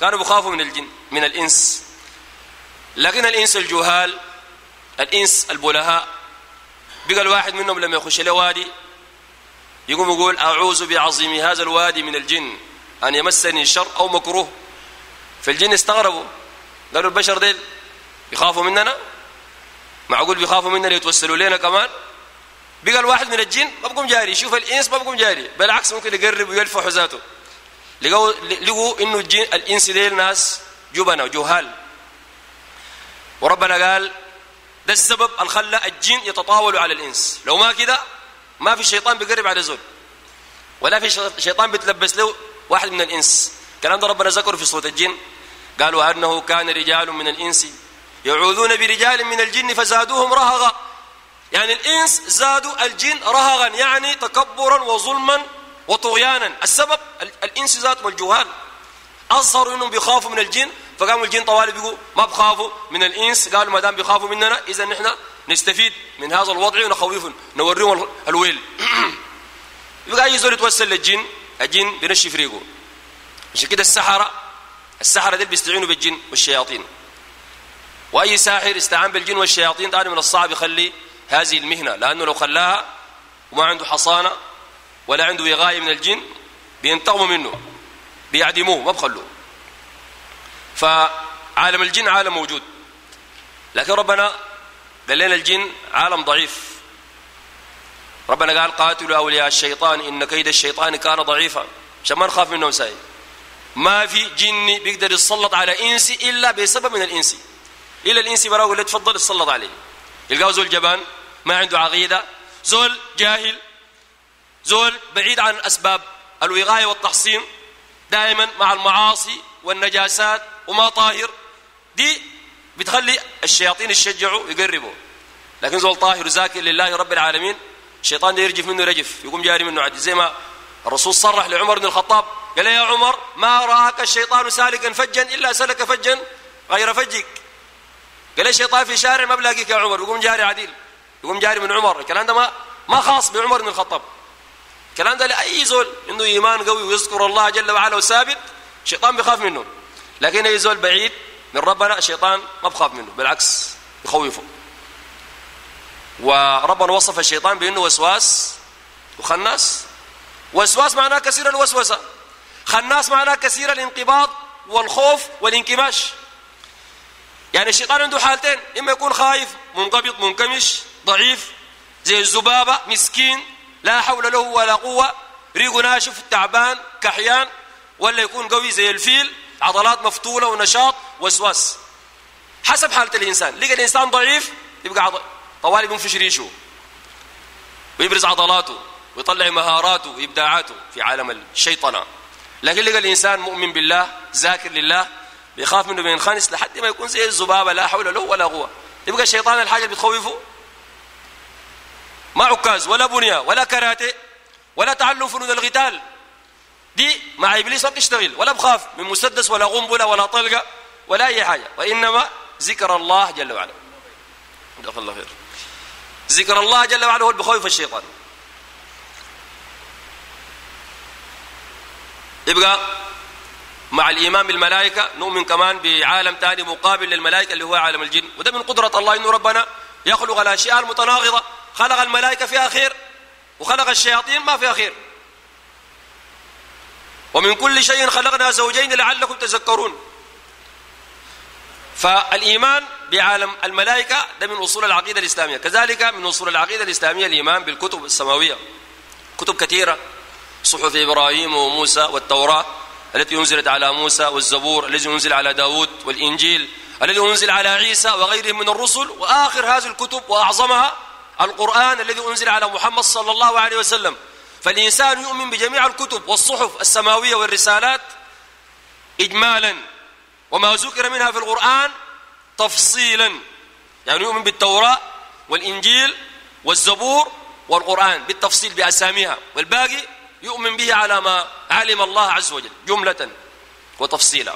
كانوا بيخافوا من الجن من الإنس. لكن الإنس الجهال الإنس البلهاء. بقى الواحد منهم لما يخش له وادي يقوم يقول أعوذ بعظيم هذا الوادي من الجن أن يمسني الشر أو مكروه. فالجن استغربوا. قالوا البشر ديل يخافوا مننا؟ معقول بيخافوا مننا يتوسلوا لنا كمان؟ بقى الواحد من الجن ما بقوم جاري يشوف الإنس ما بقوم جاري بالعكس ممكن يقرب ويلفح ذاته. لقوا لقوا إنه الجن الإنس ديل ناس جبنة وجهال. وربنا قال ده السبب اللي خلى الجن يتطاولوا على الإنس. لو ما كده ما في شيطان بيقرب على زول. ولا في شيطان بيتلبس له واحد من الإنس. الكلام ده ربنا ذكره في سوره الجن. قالوا أنه كان رجال من الإنس يعوذون برجال من الجن فزادوهم رهقا يعني الإنس زادوا الجن رهغا يعني تكبرا وظلما وطغيانا. السبب الإنس ذاتهم الجهال أظهروا أنهم بيخافوا من الجن. فقاموا الجن طوالي بيقولوا ما بخافوا من الإنس. قالوا ما دام بيخافوا مننا إذا نحن نستفيد من هذا الوضع ونخوفهم نوريهم الويل. يبقى أي زول يتوسل للجن الجن بنشف ريقه. عشان كده السحرة السحرة دي بيستعينوا بالجن والشياطين. وأي ساحر استعان بالجن والشياطين ده من الصعب يخلي هذه المهنة لأنه لو خلاها وما عنده حصانة ولا عنده وغاية من الجن بينتقموا منه بيعدموه ما بخلوه. فعالم الجن عالم موجود. لكن ربنا قال لنا الجن عالم ضعيف. ربنا قال قاتلوا أولياء الشيطان إن كيد الشيطان كان ضعيفا. عشان ما نخاف منهم ساي. ما في جن بيقدر يتسلط على إنسي إلا بسبب من الإنسي. إلا الإنسي براه يقول تفضل يتسلط عليه. يلقاه زول جبان ما عنده عقيدة. زول جاهل. زول بعيد عن أسباب الوقاية والتحصين. دائما مع المعاصي والنجاسات وما طاهر. دي بتخلي الشياطين يشجعوا يقربوا لكن زول طاهر ذاكر لله رب العالمين الشيطان ده يرجف منه رجف يقوم جاري منه عدي زي ما الرسول صرح لعمر بن الخطاب قال يا عمر ما رآك الشيطان سالكا فجا إلا سلك فجا غير فجك. قال الشيطان في شارع ما بلاقيك يا عمر. يقوم جاري عديل. يقوم جاري من عمر. الكلام ده ما ما خاص بعمر بن الخطاب. الكلام ده لأي زول عنده إيمان قوي ويذكر الله جل وعلا وثابت الشيطان بيخاف منه. لكن أي زول بعيد من ربنا الشيطان ما بخاف منه. بالعكس يخوفه وربنا وصف الشيطان بأنه وسواس وخناس. وسواس معناه كثير الوسوسة. خناس معناه كثير الانقباض والخوف والانكماش. يعني الشيطان عنده حالتين. إما يكون خايف منقبض منكمش ضعيف زي الذبابة مسكين لا حول له ولا قوة ريقه ناشف تعبان كحيان ولا يكون قوي زي الفيل عضلات مفتولة ونشاط وسواس. حسب حالة الإنسان. لقى الإنسان ضعيف يبقى عضل طوالي بينفش ريشه. ويبرز عضلاته ويطلع مهاراته وإبداعاته في عالم الشيطنة. لكن لقى الإنسان مؤمن بالله ذاكر لله بيخاف منه بينخنس لحد ما يكون زي الذبابة لا حول له ولا قوة. يبقى الشيطان الحاجة اللي بتخوفه؟ ما عكاز ولا بنية ولا كراتي ولا تعلم فنون القتال. دي مع إبليس ما بتشتغل ولا بخاف من مسدس ولا قنبلة ولا طلقة ولا أي حاجة. وإنما ذكر الله جل وعلا. جزاك الله خير. ذكر الله جل وعلا هو اللي بخوف الشيطان. يبقى مع الإيمان بالملائكة نؤمن كمان بعالم ثاني مقابل للملائكة اللي هو عالم الجن. وده من قدرة الله إنه ربنا يخلق الأشياء المتناقضة خلق الملائكة فيها خير وخلق الشياطين ما فيها خير ومن كل شيء خلقنا زوجين لعلكم تذكرون. فالإيمان بعالم الملائكة ده من أصول العقيدة الإسلامية. كذلك من أصول العقيدة الإسلامية الإيمان بالكتب السماوية. كتب كثيرة صحف إبراهيم وموسى والتوراة. التي أنزلت على موسى والزبور الذي أنزل على داود والإنجيل الذي أنزل على عيسى وغيرهم من الرسل وآخر هذه الكتب وأعظمها القرآن الذي أنزل على محمد صلى الله عليه وسلم. فالإنسان يؤمن بجميع الكتب والصحف السماوية والرسالات إجمالا وما ذكر منها في القرآن تفصيلا. يعني يؤمن بالتوراة والإنجيل والزبور والقرآن بالتفصيل بأساميها. والباقي يؤمن به على ما علم الله عز وجل جملة وتفصيلا.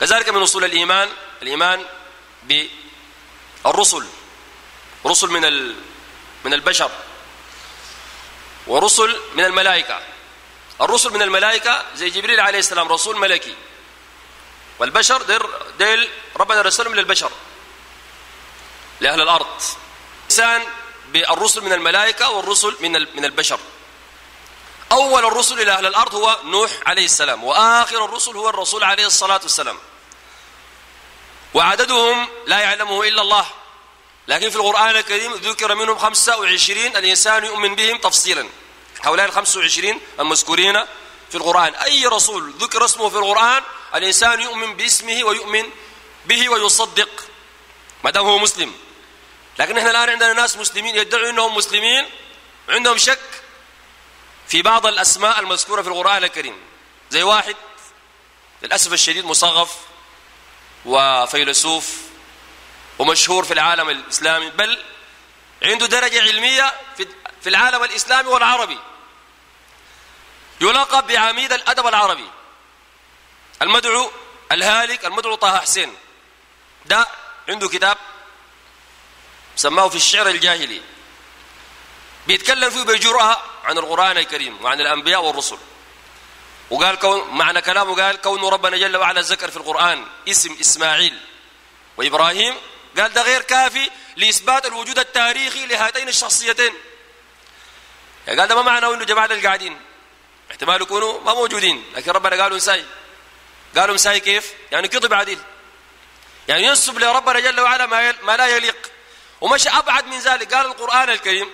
كذلك من أصول الإيمان الإيمان بالرسل رسل من من البشر ورسل من الملائكة. الرسل من الملائكة زي جبريل عليه السلام رسول ملكي. والبشر دير ديل ربنا رسلهم للبشر لأهل الأرض. إنسان بالرسل من الملائكة والرسل من من البشر. أول الرسل إلى أهل الأرض هو نوح عليه السلام وآخر الرسل هو الرسول عليه الصلاة والسلام. وعددهم لا يعلمه إلا الله لكن في القرآن الكريم ذكر منهم خمسة وعشرين الإنسان يؤمن بهم تفصيلا. هؤلاء الخمسة وعشرين المذكورين في القرآن. أي رسول ذكر اسمه في القرآن الإنسان يؤمن باسمه ويؤمن به ويصدق. ما دام هو مسلم. لكن إحنا الآن عندنا ناس مسلمين يدعوا أنهم مسلمين عندهم شك في بعض الأسماء المذكورة في القرآن الكريم. زي واحد للأسف الشديد مصغف وفيلسوف ومشهور في العالم الإسلامي بل عنده درجة علمية في العالم الإسلامي والعربي. يلقب بعميد الأدب العربي. المدعو الهالك المدعو طه حسين. ده عنده كتاب سماه في الشعر الجاهلي. بيتكلم فيه بجرأة عن القرآن الكريم وعن الأنبياء والرسل. وقال كون معنى كلامه قال كون ربنا جل وعلا ذكر في القرآن اسم إسماعيل وإبراهيم قال ده غير كافي لإثبات الوجود التاريخي لهاتين الشخصيتين. يعني قال ده ما معنى إنه جماعة القاعدين احتمال يكونوا ما موجودين لكن ربنا قالوا نساي قالوا نساي كيف؟ يعني كذب عديل. يعني ينسب لربنا جل وعلا ما, ما لا يليق. ومشى أبعد من ذلك. قال القرآن الكريم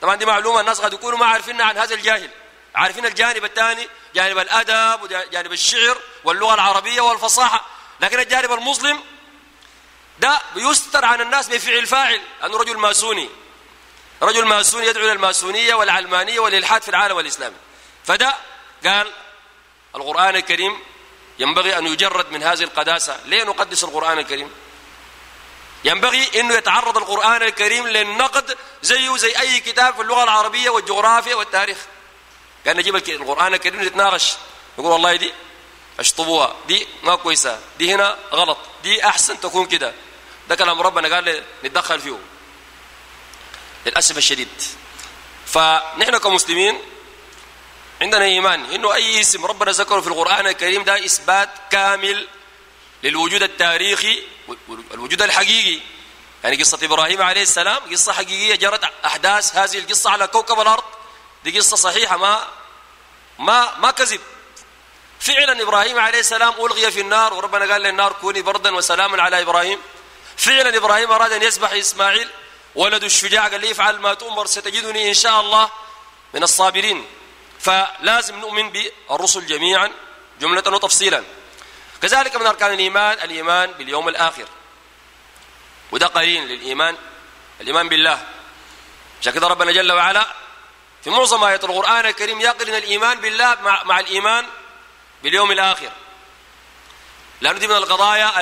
طبعا دي معلومة الناس قد يكونوا ما عارفين عن هذا الجاهل. عارفين الجانب الثاني جانب الأدب وجانب الشعر واللغة العربية والفصاحة. لكن الجانب المسلم ده بيستر عن الناس بفعل فاعل أنه رجل ماسوني. رجل ماسوني يدعو إلى الماسونية والعلمانية والإلحاد في العالم الإسلامي فده قال القرآن الكريم ينبغي أن يجرد من هذه القداسة. ليه نقدس القرآن الكريم؟ ينبغي أنه يتعرض القرآن الكريم للنقد زيه زي أي كتاب في اللغة العربية والجغرافيا والتاريخ. كان نجيب القرآن الكريم نتناقش نقول والله دي اشطبوها دي ما كويسة دي هنا غلط دي أحسن تكون كده. ده كلام ربنا قال نتدخل فيه. للأسف الشديد. فنحن كمسلمين عندنا إيمان إنه أي اسم ربنا ذكره في القرآن الكريم ده إثبات كامل للوجود التاريخي والوجود الحقيقي. يعني قصة إبراهيم عليه السلام قصة حقيقية جرت أحداث هذه القصة على كوكب الأرض. دي قصة صحيحة ما ما ما كذب. فعلا إبراهيم عليه السلام ألغي في النار وربنا قال للنار كوني بردا وسلاما على إبراهيم. فعلا إبراهيم أراد أن يسبح إسماعيل ولد الشجاع قال لي افعل ما تؤمر ستجدني إن شاء الله من الصابرين. فلازم نؤمن بالرسل جميعا جملة وتفصيلا. كذلك من أركان الإيمان الإيمان باليوم الآخر. وده قرين للإيمان الإيمان بالله. عشان كده ربنا جل وعلا في معظم آيات القرآن الكريم يقرن الإيمان بالله مع, مع الإيمان باليوم الآخر. لأنه دي من القضايا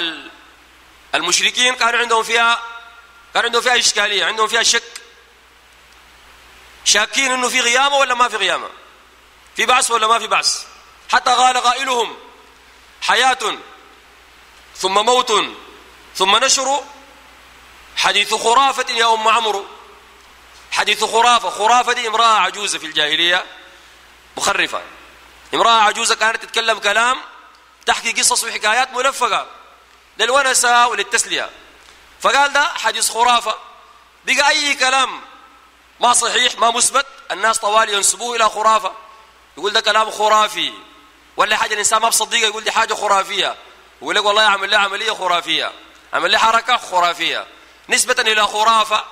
المشركين كانوا عندهم فيها كان عندهم فيها إشكالية عندهم فيها شك. شاكين إنه في غيامه ولا ما في غيامه في بعث ولا ما في بعث حتى قال قائلهم حياة ثم موت ثم نشر. حديث خرافة يا أم عمرو. حديث خرافة خرافة دي امرأة عجوزة في الجاهلية. مخرفة. امرأة عجوزة كانت تتكلم كلام تحكي قصص وحكايات ملفقة للونسة وللتسلية. فقال ده حديث خرافة. بقى أي كلام ما صحيح ما مثبت الناس طوال ينسبوه إلى خرافة. يقول ده كلام خرافي. ولا حاجة الإنسان ما بصدقها يقول دي حاجة خرافية. يقول لك والله عمل لها عملية خرافية. عمل لها حركة خرافية. نسبة إلى خرافة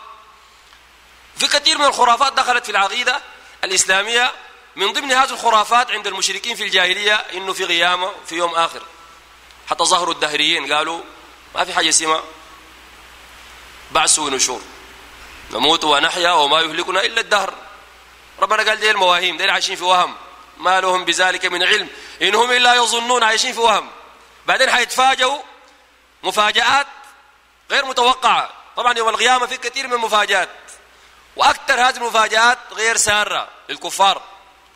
في كثير من الخرافات دخلت في العقيدة الإسلامية. من ضمن هذه الخرافات عند المشركين في الجاهلية إنه في قيامة في يوم آخر. حتى ظهروا الدهريين قالوا ما في حاجة اسمها بعث ونشور. نموت ونحيا وما يهلكنا إلا الدهر. ربنا قال دي المواهيم دي عايشين في وهم. ما لهم بذلك من علم. إن هم إلا يظنون عايشين في وهم. بعدين حيتفاجئوا مفاجآت غير متوقعة. طبعا يوم القيامة في كثير من المفاجآت. وأكثر هذه المفاجآت غير سارة للكفار.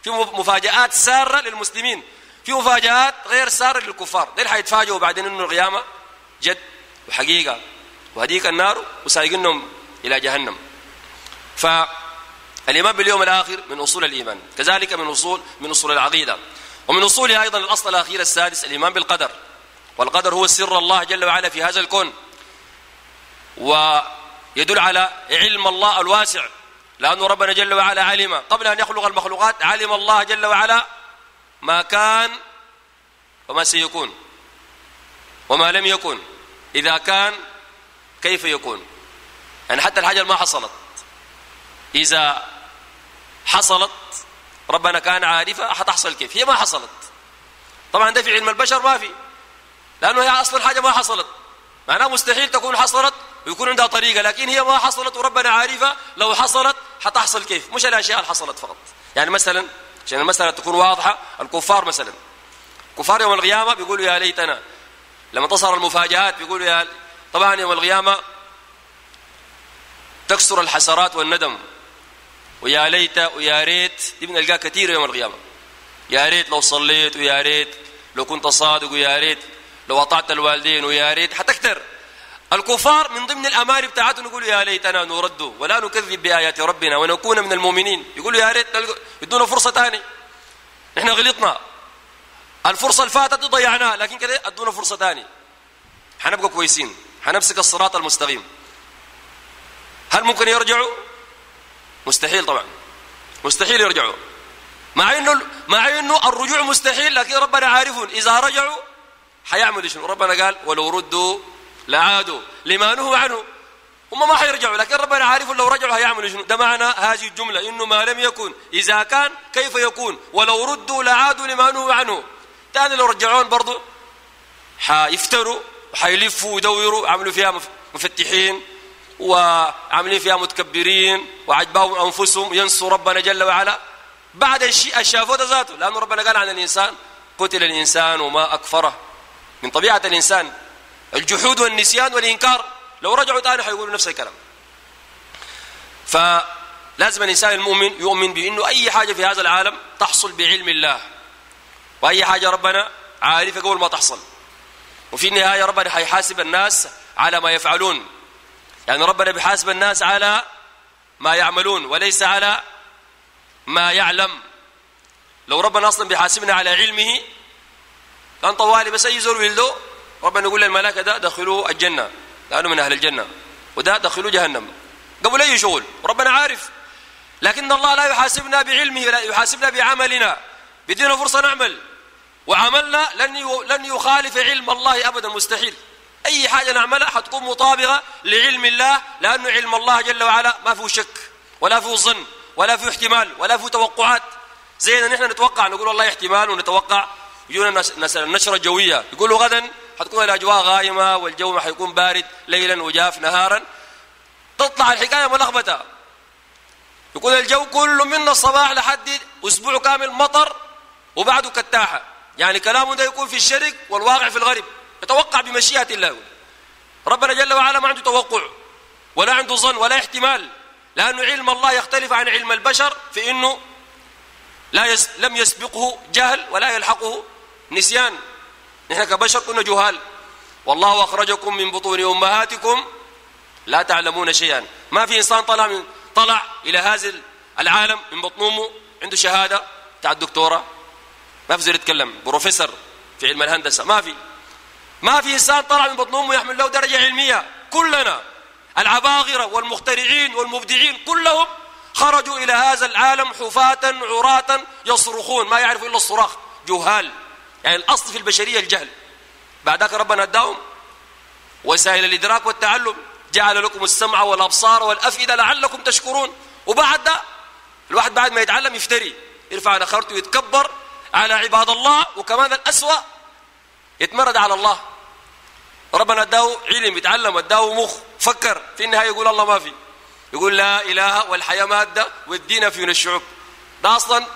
في مفاجآت سارة للمسلمين. في مفاجآت غير سارة للكفار. دي حيتفاجئوا بعدين إنه القيامة جد وحقيقة؟ وهديك النار وسايقنهم إلى جهنم. فالإيمان باليوم الآخر من أصول الإيمان كذلك من أصول من أصول العقيدة. ومن أصولها أيضا الأصل الأخير السادس الإيمان بالقدر. والقدر هو سر الله جل وعلا في هذا الكون. ويدل على علم الله الواسع لأن ربنا جل وعلا علم. قبل أن يخلق المخلوقات علم الله جل وعلا ما كان وما سيكون وما لم يكن. إذا كان كيف يكون؟ يعني حتى الحاجة ما حصلت. إذا حصلت ربنا كان عارفة حتحصل كيف؟ هي ما حصلت. طبعا ده في علم البشر ما في. لأنه هي أصلا حاجة ما حصلت. معناها مستحيل تكون حصلت ويكون عندها طريقة لكن هي ما حصلت وربنا عارفة لو حصلت حتحصل كيف؟ مش الأشياء اللي حصلت فقط. يعني مثلا عشان المسألة تكون واضحة الكفار مثلا. كفار يوم القيامة بيقولوا يا ليتنا. لما تصر المفاجآت بيقولوا يا طبعا يوم القيامة تكسر الحسرات والندم. ويا ليت ويا ريت دي بنلقاها كثير يوم القيامة. يا ريت لو صليت ويا ريت لو كنت صادق ويا ريت لو أطعت الوالدين ويا ريت حتكتر الكفار من ضمن الاماني بتاعتهم يقولوا يا ليتنا نرد ولا نكذب بآيات ربنا ونكون من المؤمنين. يقولوا يا ريت يدونا فرصة ثانية. إحنا غلطنا. الفرصة اللي فاتت ضيعناها لكن كده أدونا فرصة ثانية. حنبقى كويسين. حنمسك الصراط المستقيم. هل ممكن يرجعوا؟ مستحيل طبعا. مستحيل يرجعوا. مع إنه مع إنه الرجوع مستحيل لكن ربنا عارفون إذا رجعوا حيعملوا شنو؟ ربنا قال ولو ردوا لعادوا لما نهوا عنه. هم ما حيرجعوا لكن ربنا عارف لو رجعوا هيعملوا شنو؟ ده معنى هذه الجملة. إنه ما لم يكن إذا كان كيف يكون؟ ولو ردوا لعادوا لما نهوا عنه. تاني لو رجعون برضو حيفتروا وحيلفوا ويدوروا عملوا فيها مفتحين. وعاملين فيها متكبرين وعجباهم أنفسهم ينسوا ربنا جل وعلا. بعد الشيء الشافوه ذاته لأنه ربنا قال عن الإنسان قتل الإنسان وما أكفره. من طبيعة الإنسان الجحود والنسيان والإنكار لو رجعوا تاني حيقولوا نفس الكلام. فلازم الإنسان المؤمن يؤمن بأنه أي حاجة في هذا العالم تحصل بعلم الله. وأي حاجة ربنا عارفة قبل ما تحصل. وفي النهاية ربنا حيحاسب الناس على ما يفعلون. يعني ربنا بيحاسب الناس على ما يعملون وليس على ما يعلم. لو ربنا أصلا بيحاسبنا على علمه كان طوالي بس أي زول ولده ربنا يقول للملائكة ده دخلوا الجنة لأنه من أهل الجنة وده دخلوا جهنم. قبل أي شغل ربنا عارف. لكن الله لا يحاسبنا بعلمه لا يحاسبنا بعملنا بدينا فرصة نعمل. وعملنا لن لن يخالف علم الله أبدا مستحيل. أي حاجة نعملها حتكون مطابقة لعلم الله لأنه علم الله جل وعلا ما فيه شك ولا فيه ظن ولا فيه احتمال ولا فيه توقعات. زي نحن نتوقع نقول والله احتمال ونتوقع. يجونا النشرة الجوية يقولوا غدا حتكون الأجواء غائمة والجو ما حيكون بارد ليلا وجاف نهارا. تطلع الحكاية ملخبطة. يكون الجو كله من الصباح لحد أسبوع كامل مطر وبعده كتاحة يعني كلامه ده يكون في الشرق والواقع في الغرب. يتوقع بمشيئة الله. ربنا جل وعلا ما عنده توقع ولا عنده ظن ولا احتمال. لأن علم الله يختلف عن علم البشر في أنه لا يس لم يسبقه جهل ولا يلحقه نسيان. نحن كبشر كنا جهال. والله أخرجكم من بطون أمهاتكم لا تعلمون شيئا. ما في إنسان طلع من طلع إلى هذا العالم من بطن أمه عنده شهادة بتاع الدكتورة. ما في زر يتكلم. بروفيسور في علم الهندسة. ما في. ما في إنسان طلع من بطن أمه يحمل له درجة علمية. كلنا العباغرة والمخترعين والمبدعين كلهم خرجوا إلى هذا العالم حفاة عراة يصرخون. ما يعرفوا إلا الصراخ. جهال. يعني الأصل في البشرية الجهل. بعدك ربنا اداهم وسائل الإدراك والتعلم. جعل لكم السمع والأبصار والأفئدة لعلكم تشكرون. وبعد ده الواحد بعد ما يتعلم يفتري. يرفع نخرته ويتكبر على عباد الله. وكمان الأسوأ يتمرد على الله. ربنا اداه علم يتعلم اداه مخ فكر. في النهاية يقول الله ما في. يقول لا إله والحياة مادة والدين في الشعوب. ده أصلا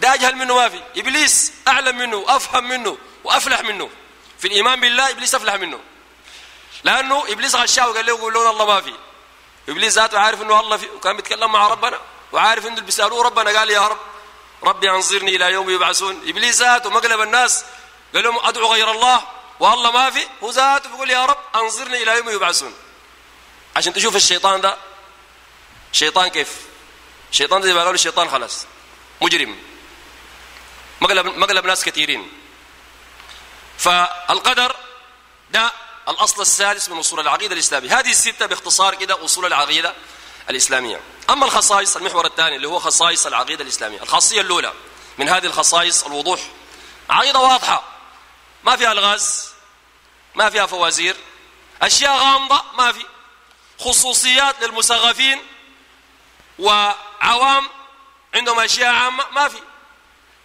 ده أجهل منه ما في. إبليس أعلم منه وأفهم منه وأفلح منه. في الإيمان بالله إبليس أفلح منه. لأنه إبليس غشاه وقال له يقول لون الله ما في. إبليس ذاته عارف أنه الله في وكان بيتكلم مع ربنا وعارف أنه اللي بيسألوه ربنا قال يا رب ربي أنظرني إلى يوم يبعثون. إبليس ذاته مقلب الناس قال لهم أدعو غير الله. والله ما في. هو ذاته بيقول يا رب أنظرني إلى يوم يبعثون. عشان تشوف الشيطان ده. شيطان كيف؟ شيطان زي ما قالوا الشيطان خلاص. مجرم. مقلب, مقلب ناس كثيرين. فالقدر ده الأصل الثالث من أصول العقيدة الإسلامية. هذه الستة باختصار كده أصول العقيدة الإسلامية. أما الخصائص المحور الثاني اللي هو خصائص العقيدة الإسلامية. الخاصية الأولى من هذه الخصائص الوضوح. عقيدة واضحة. ما فيها الغاز ما فيها فوازير أشياء غامضة ما في. خصوصيات للمسغفين وعوام عندهم أشياء عامة ما في.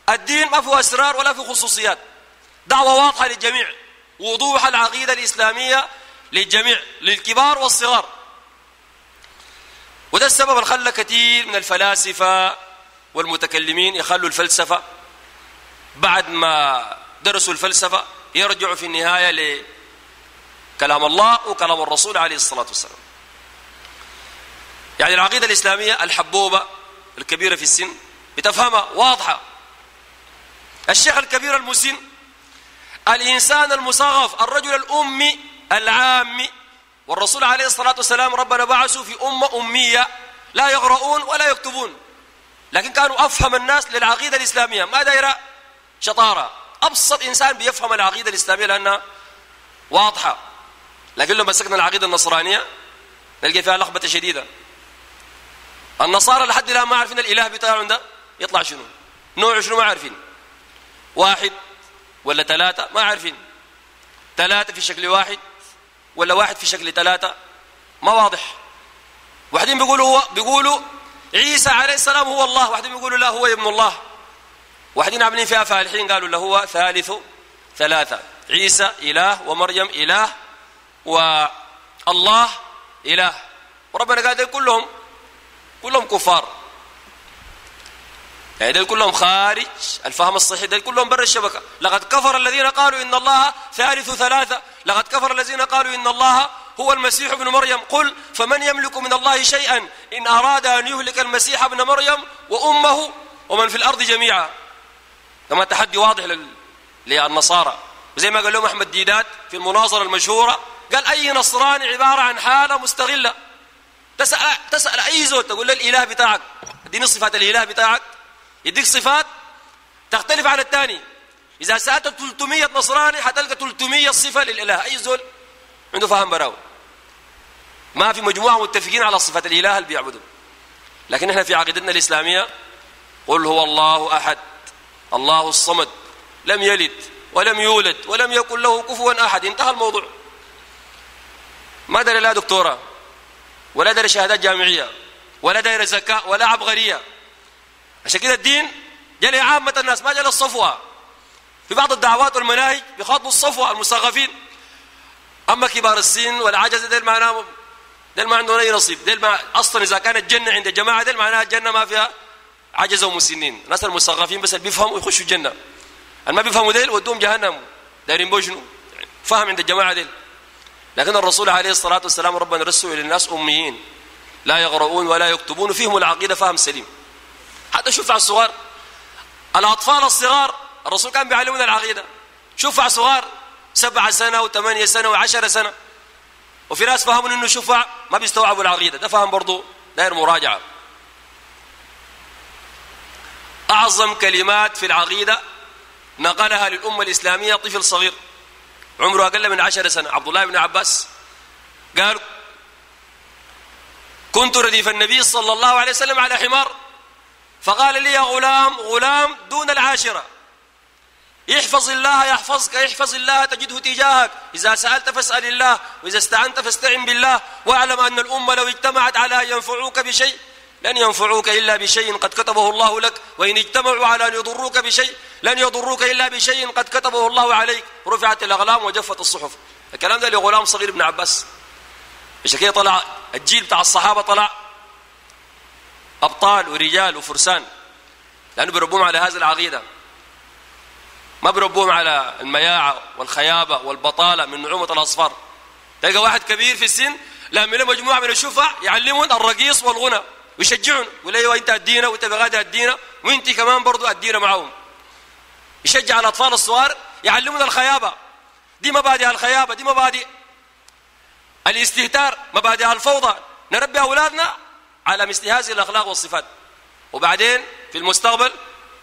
الدين ما فيه أسرار ولا فيه خصوصيات. دعوة واضحة للجميع وضوح العقيدة الإسلامية للجميع للكبار والصغار. وده السبب اللي خلى كثير من الفلاسفة والمتكلمين يخلوا الفلسفة بعد ما درسوا الفلسفة يرجعوا في النهاية لكلام الله وكلام الرسول عليه الصلاة والسلام. يعني العقيدة الإسلامية الحبوبة الكبيرة في السن بتفهمها واضحة. الشيخ الكبير المسن الإنسان المصغف الرجل الأمي العامي والرسول عليه الصلاة والسلام ربنا بعثوا في أمة أمية لا يقرؤون ولا يكتبون. لكن كانوا أفهم الناس للعقيدة الإسلامية. ما دايرة شطارة. أبسط إنسان بيفهم العقيدة الإسلامية لأنها واضحة. لكن لو مسكنا العقيدة النصرانية نلقى فيها لخبطة شديدة. النصارى لحد الآن ما عارفين الإله بتاعهم ده يطلع شنو؟ نوع شنو ما عارفين. واحد ولا ثلاثة؟ ما عارفين. ثلاثة في شكل واحد ولا واحد في شكل ثلاثة؟ ما واضح. واحدين بيقولوا هو بيقولوا عيسى عليه السلام هو الله واحدين بيقولوا لا هو ابن الله. واحدين عاملين فيها فالحين قالوا له هو ثالث ثلاثة. عيسى إله ومريم إله والله إله. وربنا قال كلهم كلهم كفار. يعني كلهم خارج. الفهم الصحيح دول كلهم برا الشبكة. لقد كفر الذين قالوا إن الله ثالث ثلاثة. لقد كفر الذين قالوا إن الله هو المسيح ابن مريم. قل فمن يملك من الله شيئا؟ إن أراد أن يهلك المسيح ابن مريم وأمه ومن في الأرض جميعا. كما تحدي واضح للنصارى. وزي ما قال لهم أحمد ديدات في المناظرة المشهورة قال أي نصراني عبارة عن حالة مستغلة. تسأل, تسأل أي زول تقول له الإله بتاعك. اديني صفات الإله بتاعك. يديك صفات تختلف عن الثاني. إذا سألت 300 نصراني حتلقى 300 صفة للإله. أي زول عنده فهم براو ما في مجموعة متفقين على صفة الإله اللي بيعبدوا لكن إحنا في عقيدتنا الإسلامية قل هو الله أحد. الله الصمد لم يلد ولم يولد ولم يكن له كفوا أحد. انتهى الموضوع. ما دار لا دكتورة ولا دار شهادات جامعية ولا دار زكاة ولا عبقرية. عشان كده الدين جاء لعامة الناس ما جاء للصفوة في بعض الدعوات والمناهج بيخاطبوا الصفوة المثقفين أما كبار السن والعجز ديل معناه ديل ما عندهم أي نصيب. ديل ما أصلا إذا كانت جنة عند الجماعة ديل معناها الجنة ما فيها عجز ومسنين الناس المثقفين بس اللي بيفهموا يخشوا الجنة. اللي ما بيفهموا ديل ودوهم جهنم. دايرين بو شنو فهم عند الجماعة ديل. لكن الرسول عليه الصلاة والسلام ربنا رسلو إلى الناس أميين. لا يقرؤون ولا يكتبون. فيهم العقيدة فهم سليم. حتى شوف على الصغار. الأطفال الصغار الرسول كان بيعلمنا العقيدة. شوف على صغار سبعة سنة وثمانية سنة وعشرة سنة. وفي ناس فهموا إنه شفع ما بيستوعبوا العقيدة. ده فهم برضو داير مراجعة. أعظم كلمات في العقيدة نقلها للأمة الإسلامية طفل صغير. عمره أقل من عشر سنة. عبد الله بن عباس قال كنت رديف النبي صلى الله عليه وسلم على حمار. فقال لي يا غلام غلام دون العاشرة. احفظ الله يحفظك احفظ الله تجده تجاهك. إذا سألت فاسأل الله وإذا استعنت فاستعن بالله. واعلم أن الأمة لو اجتمعت على أن ينفعوك بشيء لن ينفعوك إلا بشيء قد كتبه الله لك وإن اجتمعوا على أن يضروك بشيء لن يضروك إلا بشيء قد كتبه الله عليك. رفعت الأغلام وجفت الصحف. الكلام ده لغلام صغير ابن عباس. عشان كده طلع؟ الجيل بتاع الصحابة طلع. أبطال ورجال وفرسان. لأنه بيربوهم على هذه العقيدة. ما بيربوهم على المياعة والخيابة والبطالة من نعومة الأصفار تلقى واحد كبير في السن لما مجموعة من الشفع يعلمون الرقيص والغنى. ويشجعون يقول أيوه انت ادينا وانت بغادي ادينا وانت كمان برضو ادينا معهم. يشجع الأطفال الصغار يعلمون الخيابة. دي مبادئ الخيابة دي مبادئ الاستهتار مبادئ الفوضى. نربي أولادنا على مثل هذه الأخلاق والصفات. وبعدين في المستقبل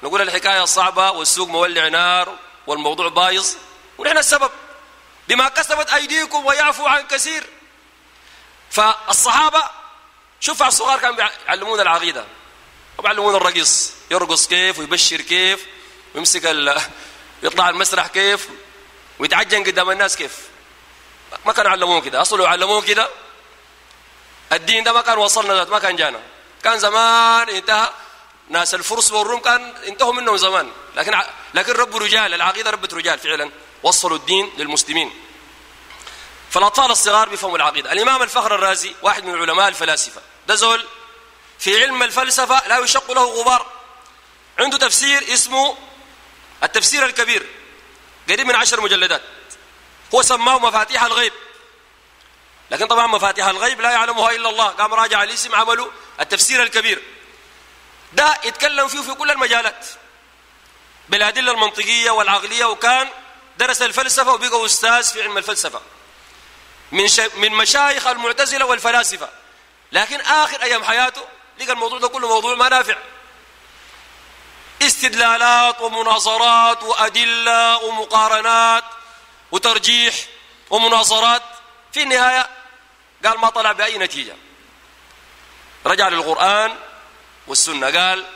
نقول الحكاية صعبه والسوق مولع نار والموضوع بايظ. ونحن السبب بما كسبت أيديكم ويعفو عن كثير. فالصحابة شوف على الصغار كانوا بيعلمون العقيدة. وبيعلمون الرقص يرقص كيف ويبشر كيف ويمسك ال... يطلع المسرح كيف ويتعجن قدام الناس كيف. ما كانوا يعلمون كده أصلا لو علموه كده. الدين ده ما كان وصلنا ذات ما كان جانا. كان زمان انتهى ناس الفرس والروم كان انتهوا منهم زمان. لكن لكن رب رجال العقيدة ربت رجال فعلا. وصلوا الدين للمسلمين. فالأطفال الصغار بيفهموا العقيدة. الإمام الفخر الرازي واحد من علماء الفلاسفة ده زول في علم الفلسفة لا يشق له غبار. عنده تفسير اسمه التفسير الكبير قريب من عشر مجلدات. هو سماه مفاتيح الغيب. لكن طبعا مفاتيح الغيب لا يعلمها إلا الله. قام راجع الاسم عمله التفسير الكبير. ده يتكلم فيه في كل المجالات. بالأدلة المنطقية والعقلية وكان درس الفلسفة وبقى أستاذ في علم الفلسفة. من, من مشايخ المعتزلة والفلاسفة. لكن آخر أيام حياته لقى الموضوع ده كله موضوع ما نافع استدلالات ومناظرات وأدلة ومقارنات وترجيح ومناظرات. في النهاية قال ما طلع بأي نتيجة. رجع للقرآن والسنة. قال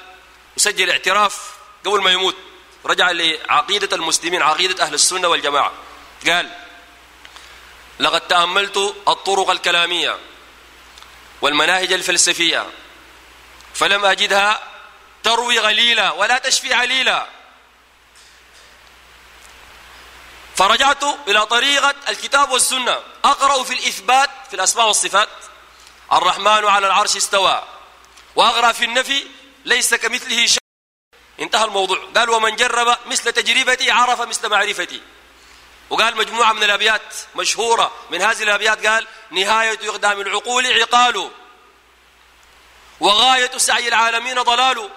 وسجل اعتراف قبل ما يموت. رجع لعقيدة المسلمين عقيدة أهل السنة والجماعة. قال لقد تأملت الطرق الكلامية والمناهج الفلسفية فلم أجدها تروي غليلا ولا تشفي عليلا. فرجعت إلى طريقة الكتاب والسنة. أقرأ في الإثبات في الأسماء والصفات. الرحمن على العرش استوى. وأقرأ في النفي ليس كمثله شيء. انتهى الموضوع. قال ومن جرب مثل تجربتي عرف مثل معرفتي. وقال مجموعة من الأبيات مشهورة من هذه الأبيات قال نهاية إقدام العقول عقال وغاية سعي العالمين ضلال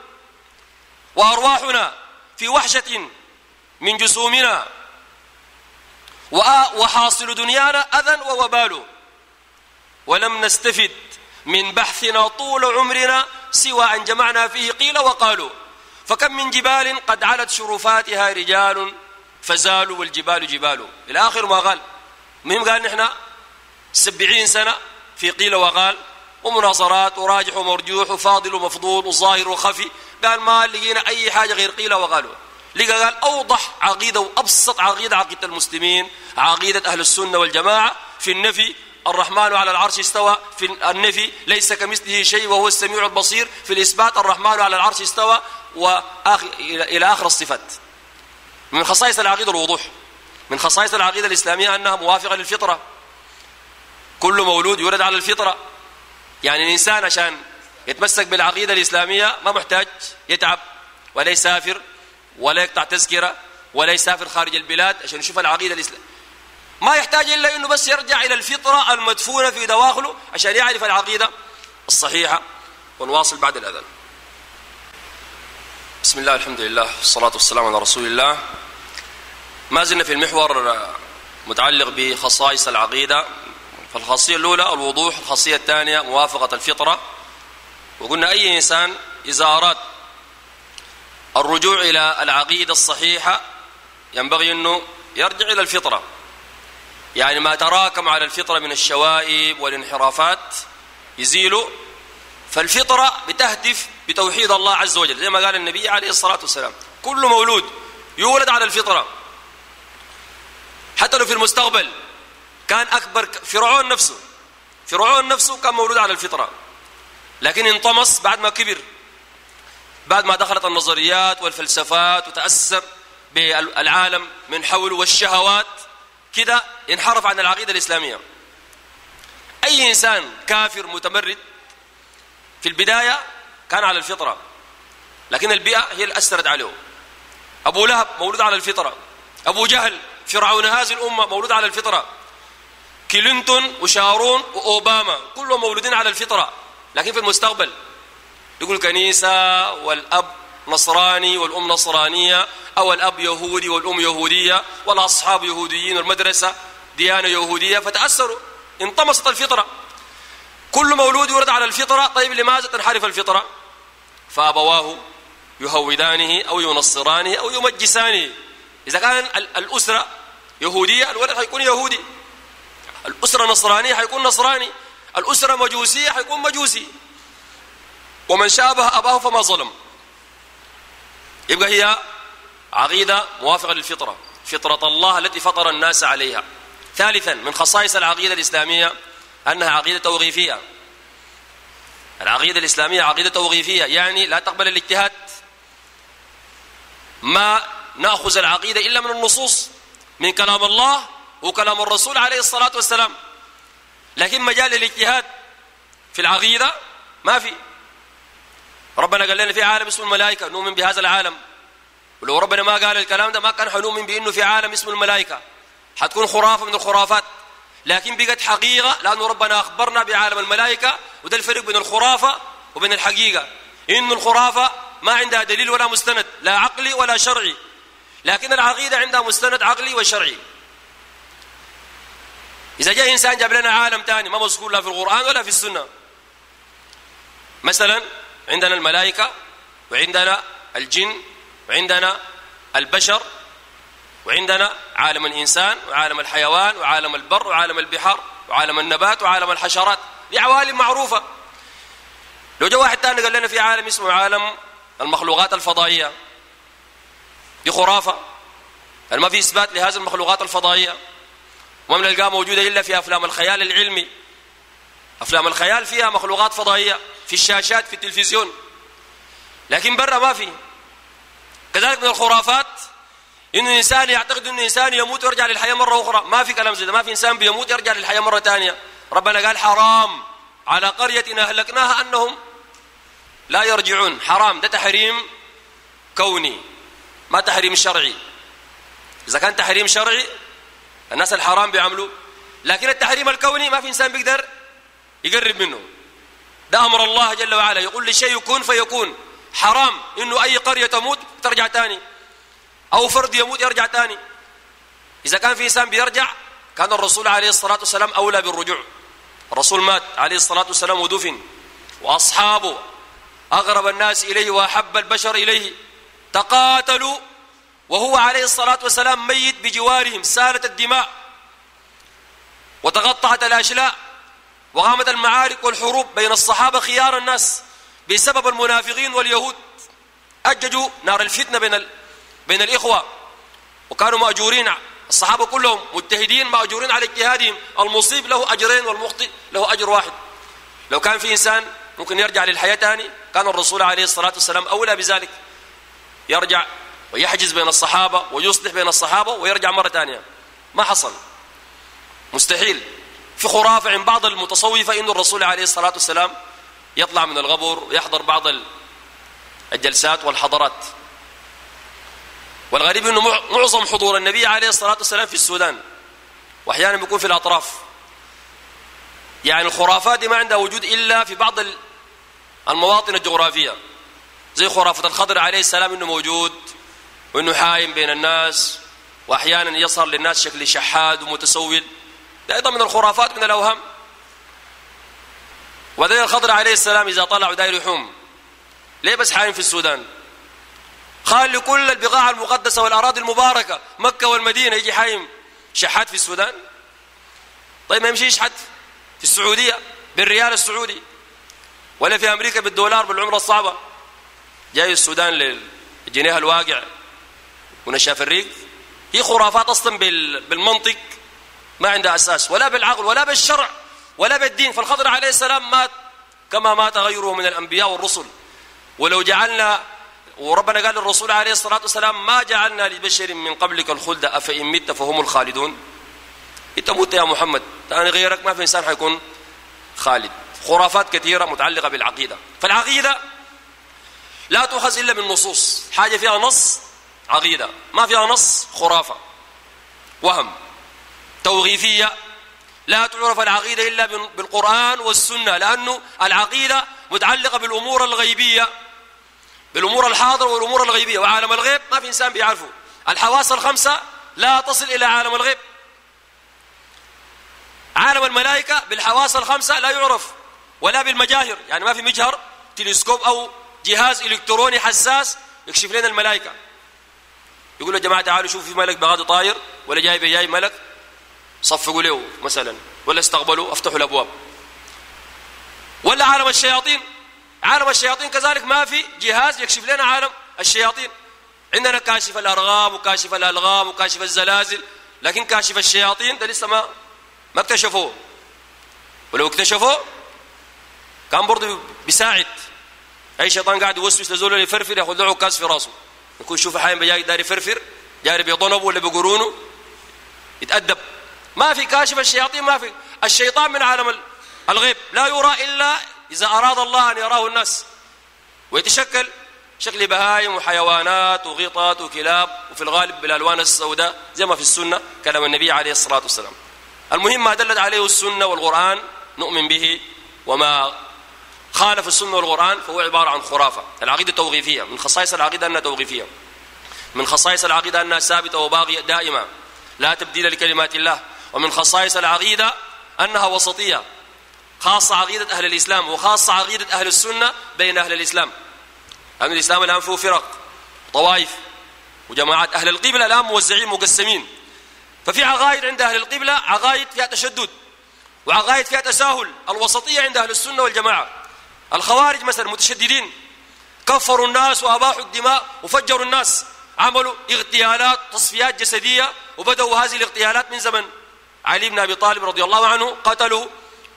وأرواحنا في وحشة من جسومنا وحاصل دنيانا أذى ووبال ولم نستفد من بحثنا طول عمرنا سوى أن جمعنا فيه قيل وقالوا فكم من جبال قد علت شرفاتها رجال فزالوا والجبال جبال إلى آخر ما قال. مهم قال نحن سبعين سنة في قيل وقال. ومناصرات وراجح ومرجوح وفاضل ومفضول وظاهر وخفي. قال ما لقينا أي حاجة غير قيل وقالوا لقى قال أوضح عقيدة وأبسط عقيدة عقيدة المسلمين عقيدة أهل السنة والجماعة في النفي. الرحمن على العرش استوى في النفي ليس كمثله شيء وهو السميع البصير. في الإثبات الرحمن على العرش استوى. وآخر إلى آخر الصفات. من خصائص العقيدة الوضوح من خصائص العقيدة الإسلامية أنها موافقة للفطرة. كل مولود يولد على الفطرة. يعني الإنسان عشان يتمسك بالعقيدة الإسلامية ما محتاج يتعب ولا يسافر ولا يقطع تذكرة ولا يسافر خارج البلاد عشان يشوف العقيدة الإسلامية ما يحتاج إلا أنه بس يرجع إلى الفطرة المدفونة في دواخله عشان يعرف العقيدة الصحيحة ونواصل بعد الأذان. بسم الله الحمد لله والصلاة والسلام على رسول الله ما زلنا في المحور متعلق بخصائص العقيدة فالخاصية الأولى الوضوح الخاصية الثانية موافقة الفطرة وقلنا أي إنسان إذا أراد الرجوع إلى العقيدة الصحيحة ينبغي أنه يرجع إلى الفطرة يعني ما تراكم على الفطرة من الشوائب والانحرافات يزيله فالفطرة بتهدف بتوحيد الله عز وجل زي ما قال النبي عليه الصلاة والسلام كل مولود يولد على الفطرة. حتى لو في المستقبل كان أكبر فرعون نفسه فرعون نفسه كان مولود على الفطرة. لكن انطمس بعد ما كبر بعد ما دخلت النظريات والفلسفات وتأثر بالعالم من حوله والشهوات كده انحرف عن العقيدة الإسلامية. أي إنسان كافر متمرد في البداية كان على الفطرة لكن البيئة هي اللي أثرت عليه. أبو لهب مولود على الفطرة أبو جهل فرعون هذه الأمة مولود على الفطرة كلينتون وشارون وأوباما كلهم مولودين على الفطرة لكن في المستقبل يقول كنيسة والأب نصراني والأم نصرانية أو الأب يهودي والأم يهودية والأصحاب يهوديين والمدرسة ديانة يهودية فتأثروا انطمست الفطرة. كل مولود يولد على الفطرة. طيب لماذا تنحرف الفطرة؟ فأبواه يهودانه أو ينصرانه أو يمجسانه. إذا كان الأسرة يهودية الولد حيكون يهودي. الأسرة نصرانية حيكون نصراني. الأسرة مجوسية حيكون مجوسي. ومن شابه أباه فما ظلم. يبقى هي عقيدة موافقة للفطرة. فطرة الله التي فطر الناس عليها. ثالثا من خصائص العقيدة الإسلامية أنها عقيدة توغيفية العقيدة الإسلامية عقيدة توغيفية يعني لا تقبل الاجتهاد. ما نأخذ العقيدة إلا من النصوص من كلام الله وكلام الرسول عليه الصلاة والسلام. لكن مجال الاجتهاد في العقيدة ما في. ربنا قال لنا في عالم اسمه الملائكة نؤمن بهذا العالم. ولو ربنا ما قال الكلام ده ما كان حنؤمن بأنه في عالم اسمه الملائكة. حتكون خرافة من الخرافات. لكن بقت حقيقة لأنه ربنا أخبرنا بعالم الملائكة وده الفرق بين الخرافة وبين الحقيقة. إن الخرافة ما عندها دليل ولا مستند لا عقلي ولا شرعي. لكن العقيدة عندها مستند عقلي وشرعي. إذا جاء إنسان جاب لنا عالم ثاني ما مذكور لا في القرآن ولا في السنة. مثلا عندنا الملائكة وعندنا الجن وعندنا البشر وعندنا عالم الإنسان وعالم الحيوان وعالم البر وعالم البحار وعالم النبات وعالم الحشرات. دي عوالم معروفة. لو جاء واحد ثاني قال لنا في عالم اسمه عالم المخلوقات الفضائية. دي خرافة. ما في إثبات لهذه المخلوقات الفضائية. وما بنلقاها موجودة إلا في أفلام الخيال العلمي. أفلام الخيال فيها مخلوقات فضائية في الشاشات في التلفزيون. لكن برا ما في. كذلك من الخرافات إنه إنسان يعتقد إنه إنسان يموت ويرجع للحياة مرة أخرى. ما في كلام زي ده. ما في إنسان بيموت يرجع للحياة مرة ثانية. ربنا قال حرام. على قرية أهلكناها أنهم لا يرجعون. حرام. ده تحريم كوني. ما تحريم شرعي. إذا كان تحريم شرعي الناس الحرام بيعملوا لكن التحريم الكوني ما في إنسان بيقدر يقرب منه. ده أمر الله جل وعلا. يقول لشيء يكون فيكون. حرام. إنه أي قرية تموت ترجع ثاني أو فرد يموت يرجع ثاني إذا كان في إنسان بيرجع كان الرسول عليه الصلاة والسلام أولى بالرجوع. الرسول مات عليه الصلاة والسلام ودفن. وأصحابه أغرب الناس إليه وأحب البشر إليه. تقاتلوا وهو عليه الصلاة والسلام ميت بجوارهم سالت الدماء. وتقطعت الأشلاء. وقامت المعارك والحروب بين الصحابة خيار الناس بسبب المنافقين واليهود. أججوا نار الفتنة بين بين الإخوة وكانوا مأجورين. الصحابة كلهم مجتهدين مأجورين على اجتهادهم. المصيب له أجرين والمخطئ له أجر واحد. لو كان في إنسان ممكن يرجع للحياة تاني كان الرسول عليه الصلاة والسلام أولى بذلك. يرجع ويحجز بين الصحابة ويصلح بين الصحابة ويرجع مرة ثانية. ما حصل. مستحيل. في خرافة عند بعض المتصوفة إن الرسول عليه الصلاة والسلام يطلع من الغبر ويحضر بعض الجلسات والحضرات. والغريب إنه معظم حضور النبي عليه الصلاة والسلام في السودان وأحيانا بيكون في الأطراف. يعني الخرافات دي ما عندها وجود إلا في بعض المواطن الجغرافية. زي خرافة الخضر عليه السلام إنه موجود وإنه حايم بين الناس وأحيانا يظهر للناس شكل شحاد ومتسول. ده أيضا من الخرافات من الأوهام. وذي الخضر عليه السلام إذا طلعوا داير يحوم ليه بس حايم في السودان؟ قال لكل البقاع المقدسة والأراضي المباركة مكة والمدينة. يجي حايم شحات في السودان؟ طيب ما يمشي يشحت في السعودية بالريال السعودي. ولا في أمريكا بالدولار بالعمرة الصعبة. جاي السودان للجنيه الواقع. ونشاف الريق. هي خرافات أصلا بالمنطق. ما عندها أساس. ولا بالعقل ولا بالشرع ولا بالدين. فالخضر عليه السلام مات كما مات غيره من الأنبياء والرسل. ولو جعلنا وربنا قال للرسول عليه الصلاة والسلام ما جعلنا لبشر من قبلك الخلد أفإن مت فهم الخالدون. إنت مت يا محمد. ثاني غيرك ما في إنسان حيكون خالد. خرافات كثيرة متعلقة بالعقيدة. فالعقيدة لا تؤخذ إلا بالنصوص حاجة فيها نص عقيدة. ما فيها نص خرافة. وهم. توغيفية لا تعرف العقيدة إلا بالقرآن والسنة لأنه العقيدة متعلقة بالأمور الغيبية. بالأمور الحاضرة والأمور الغيبية وعالم الغيب ما في إنسان بيعرفه. الحواس الخمسة لا تصل إلى عالم الغيب. عالم الملائكة بالحواس الخمسة لا يعرف ولا بالمجاهر. يعني ما في مجهر تلسكوب أو جهاز إلكتروني حساس يكشف لنا الملائكة. يقول يا جماعة تعالوا شوفوا في ملك بغادي طاير ولا جاي بجاي ملك. صفقوا له مثلا. ولا استقبلوا أفتحوا الأبواب. ولا عالم الشياطين عالم الشياطين كذلك ما في جهاز يكشف لنا عالم الشياطين. عندنا كاشف الارغام وكاشف الألغام وكاشف الزلازل لكن كاشف الشياطين ده لسه ما ما اكتشفوه. ولو اكتشفوه كان برضه بيساعد. أي شيطان قاعد يوسوس لزول يفرفر ياخذ له كاس في راسه. يكون شوف حايم بجاي داري يفرفر جاري بيضنب ولا بقرونه يتأدب. ما في كاشف الشياطين ما في. الشيطان من عالم الغيب. لا يرى إلا إذا أراد الله أن يراه الناس ويتشكل شكل بهايم وحيوانات وغيطات وكلاب وفي الغالب بالألوان السوداء زي ما في السنة كلام النبي عليه الصلاة والسلام. المهم ما دلت عليه السنة والقرآن نؤمن به وما خالف السنة والقرآن فهو عبارة عن خرافة. العقيدة توقيفية من خصائص العقيدة أنها توقيفية. من خصائص العقيدة أنها ثابتة وباقية دائمة لا تبديل لكلمات الله. ومن خصائص العقيدة أنها وسطية خاصة عقيدة أهل الإسلام وخاصة عقيدة أهل السنة بين أهل الإسلام. لأن الإسلام الآن فيه فرق طوائف وجماعات أهل القبلة الآن موزعين مقسمين. ففي عقائد عند أهل القبلة عقائد فيها تشدد وعقائد فيها تساهل الوسطية عند أهل السنة والجماعة. الخوارج مثلا متشددين كفروا الناس وأباحوا الدماء وفجروا الناس عملوا اغتيالات تصفيات جسدية وبدأوا هذه الاغتيالات من زمن علي بن أبي طالب رضي الله عنه قتلوا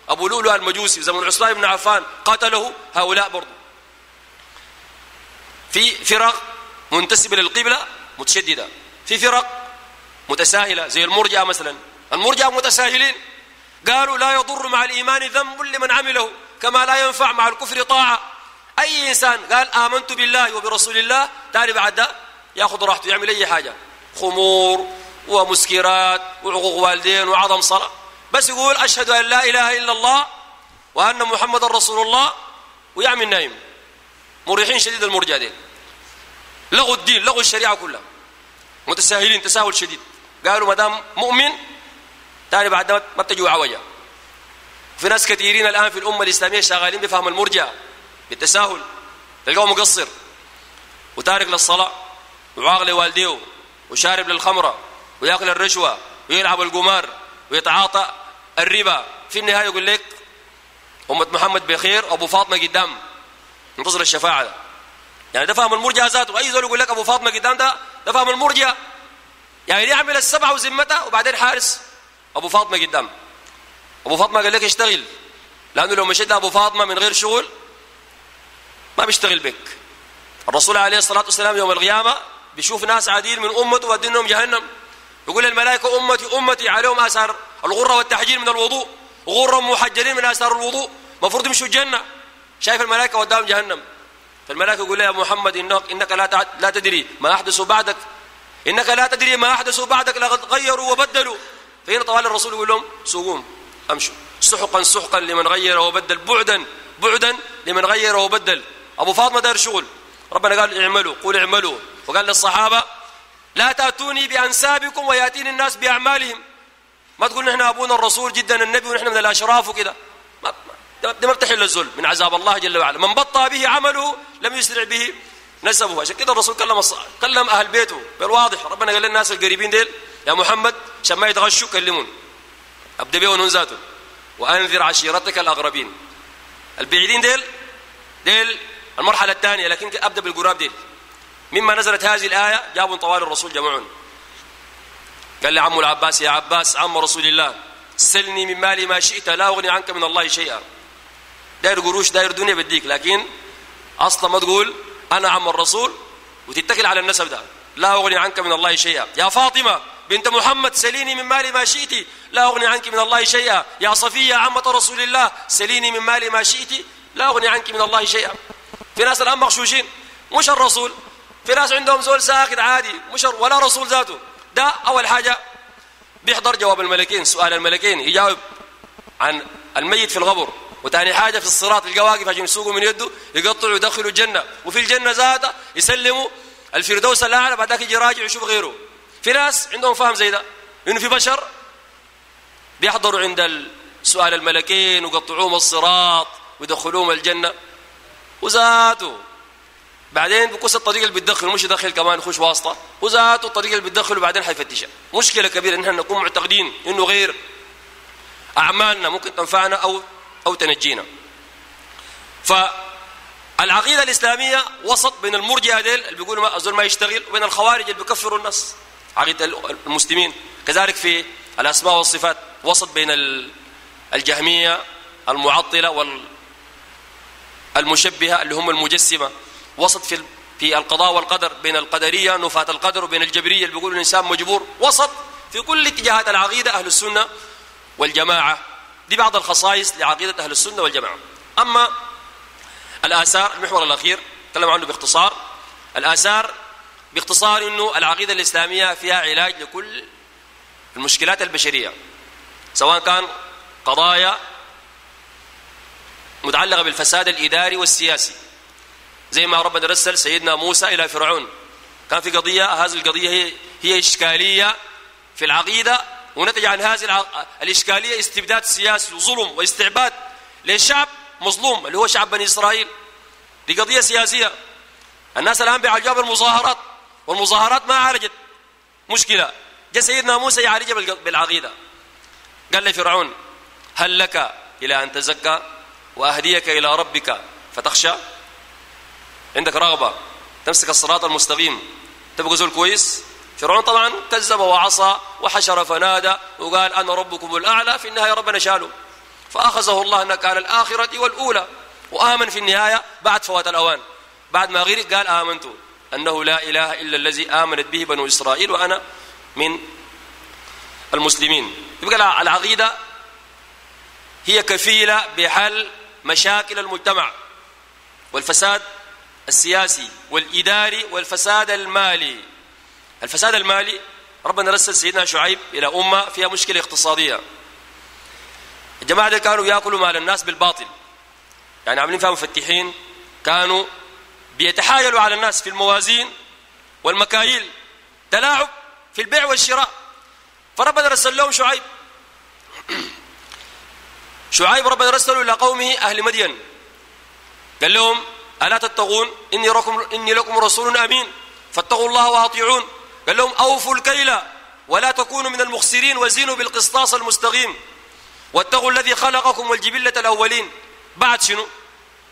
أبو لؤلؤ المجوسي زمن عثمان بن عفان قتله هؤلاء برضو. في فرق منتسبة للقبلة متشددة. في فرق متساهلة زي المرجع مثلا. المرجع متساهلين. قالوا لا يضر مع الإيمان ذنب لمن عمله كما لا ينفع مع الكفر طاعة. أي إنسان قال آمنت بالله وبرسول الله تاني بعد ده ياخذ راحته يعمل أي حاجة. خمور ومسكرات وعقوق والدين وعظم صلاة. بس يقول أشهد أن لا إله إلا الله وأن محمد رسول الله ويعمل نايم. مريحين شديد المرجع دين لغوا الدين لغوا الشريعة كلها. متساهلين تساهل شديد. قالوا ما دام مؤمن تاني بعد ما بتجوا عوجة في ناس كثيرين الآن في الأمة الإسلامية شغالين بفهم المرجع بالتساهل. تلقاه مقصر. وتارك للصلاة وعاق لوالديه وشارب للخمرة ويأكل الرشوة ويلعب القمار ويتعاطى. الربا. في النهاية يقول لك أمة محمد بخير أبو فاطمة قدام. انتظر الشفاعة. ده. يعني ده فهم المرجع ذاته. أي زول يقول لك أبو فاطمة قدام ده ده فهم المرجع. يعني يعمل السبعة وزمتها وبعدين حارس. أبو فاطمة قدام. أبو فاطمة قال لك اشتغل. لأنه لو مشيت أبو فاطمة من غير شغل ما بيشتغل بك. الرسول عليه الصلاة والسلام يوم القيامة بيشوف ناس عاديين من أمته ودينهم جهنم. يقول الملائكة أمتي أمتي عليهم آثار الغرة والتحجير من الوضوء. غرة محجرين من آثار الوضوء. مفروض يمشوا الجنة. شايف الملائكة قدام جهنم. فالملائكة يقول يا محمد إنك, إنك لا, لا تدري ما أحدث بعدك. إنك لا تدري ما أحدث بعدك. لقد غيروا وبدلوا. فهنا طوال الرسول يقول لهم سوقوم أمشوا. سحقا سحقا لمن غير وبدل. بعدا بعدا لمن غير وبدل. أبو فاطمة دار شغل. ربنا قال اعملوا قول اعملوا. وقال للصحابة لا تأتوني بأنسابكم ويأتيني الناس بأعمالهم. ما تقول نحن أبونا الرسول جدا النبي ونحن من الأشراف وكذا. ما ده ما بتحل الذل من عذاب الله جل وعلا. من بطأ به عمله لم يسرع به نسبه. عشان كده الرسول كلم الص... كلم أهل بيته. بالواضح ربنا قال للناس القريبين ديل يا محمد عشان ما يتغشوا كلمون. أبدأ بيهم ذاته. وأنذر عشيرتك الأغربين. البعيدين ديل؟ ديل المرحلة الثانية لكن أبدأ بالقراب ديل. مما نزلت هذه الآية جابوا طوال الرسول جمعون. قال لي عمو العباس يا عباس عم رسول الله سلني من مالي ما شئت لا أغني عنك من الله شيئا. داير قروش داير دنيا بديك لكن أصلا ما تقول أنا عم الرسول وتتكل على النسب ده. لا أغني عنك من الله شيئا. يا فاطمة بنت محمد سليني من مالي ما شئت لا أغني عنك من الله شيئا. يا صفية عمة رسول الله سليني من مالي ما شئت لا أغني عنك من الله شيئا. في ناس الآن مغشوشين مش الرسول. في ناس عندهم زول ساكت عادي مش ولا رسول ذاته. ده أول حاجة. بيحضر جواب الملكين سؤال الملكين يجاوب عن الميت في الغبر. وثاني حاجة في الصراط القواقف عشان يسوقوا من يده يقطعوا يدخلوا الجنة. وفي الجنة ذاتها يسلموا الفردوس الأعلى بعدك يجي راجع يشوف غيره. في ناس عندهم فهم زي ده. إنه في بشر بيحضروا عند سؤال الملكين ويقطعوهم الصراط ويدخلوهم الجنة. وذاته بعدين بكوس الطريق اللي بتدخله مش يدخل كمان يخش واسطة. وذاته الطريق اللي بتدخله بعدين حيفتشها مشكلة كبيرة إن إحنا نكون معتقدين إنه غير أعمالنا ممكن تنفعنا أو أو تنجينا. فالعقيدة الإسلامية وسط بين المرجئة ديل اللي بيقولوا ما أزول ما يشتغل وبين الخوارج اللي بيكفروا الناس. عقيدة المسلمين. كذلك في الأسماء والصفات وسط بين الجهمية المعطلة وال المشبهة اللي هم المجسمة. وسط في في القضاء والقدر بين القدرية نفاة القدر وبين الجبرية اللي بيقولوا الإنسان مجبور. وسط في كل اتجاهات العقيدة أهل السنة والجماعة. دي بعض الخصائص لعقيدة أهل السنة والجماعة. أما الآثار المحور الأخير تكلم عنه باختصار. الآثار باختصار أنه العقيدة الإسلامية فيها علاج لكل المشكلات البشرية سواء كان قضايا متعلقة بالفساد الإداري والسياسي. زي ما ربنا رسل سيدنا موسى إلى فرعون. كان في قضية هذه القضية هي, هي إشكالية في العقيدة ونتج عن هذه الإشكالية استبداد سياسي وظلم واستعباد للشعب مظلوم اللي هو شعب بني إسرائيل. دي قضية سياسية. الناس الآن بيعالجوها بالمظاهرات والمظاهرات ما عالجت مشكلة. جاء سيدنا موسى يعالجها بالعقيدة. قال لفرعون هل لك إلى أن تزكى وأهديك إلى ربك فتخشى؟ عندك رغبة تمسك الصراط المستقيم. تبقى زول كويس؟ فرعون طبعا كذب وعصى وحشر فنادى وقال أنا ربكم الأعلى في النهاية ربنا شاله. فأخذه الله نكال الآخرة والأولى وآمن في النهاية بعد فوات الأوان. بعد ما غير قال آمنت. أنه لا إله إلا الذي آمنت به بنو إسرائيل وأنا من المسلمين. يبقى العقيدة هي كفيلة بحل مشاكل المجتمع والفساد السياسي والإداري والفساد المالي. الفساد المالي ربنا رسل سيدنا شعيب إلى أمة فيها مشكلة اقتصادية. الجماعة دي كانوا يأكلوا مال الناس بالباطل. يعني عاملين فيها مفتحين. كانوا بيتحايلوا على الناس في الموازين والمكاييل. تلاعب في البيع والشراء. فربنا رسل لهم شعيب. شعيب ربنا رسله إلى قومه أهل مدين. قال لهم ألا تتقون؟ إني لكم, إني لكم رسول أمين. فاتقوا الله وأطيعون. قال لهم أوفوا الكيل ولا تكونوا من المخسرين وزينوا بالقسطاس المستقيم. واتقوا الذي خلقكم والجبلة الأولين. بعد شنو؟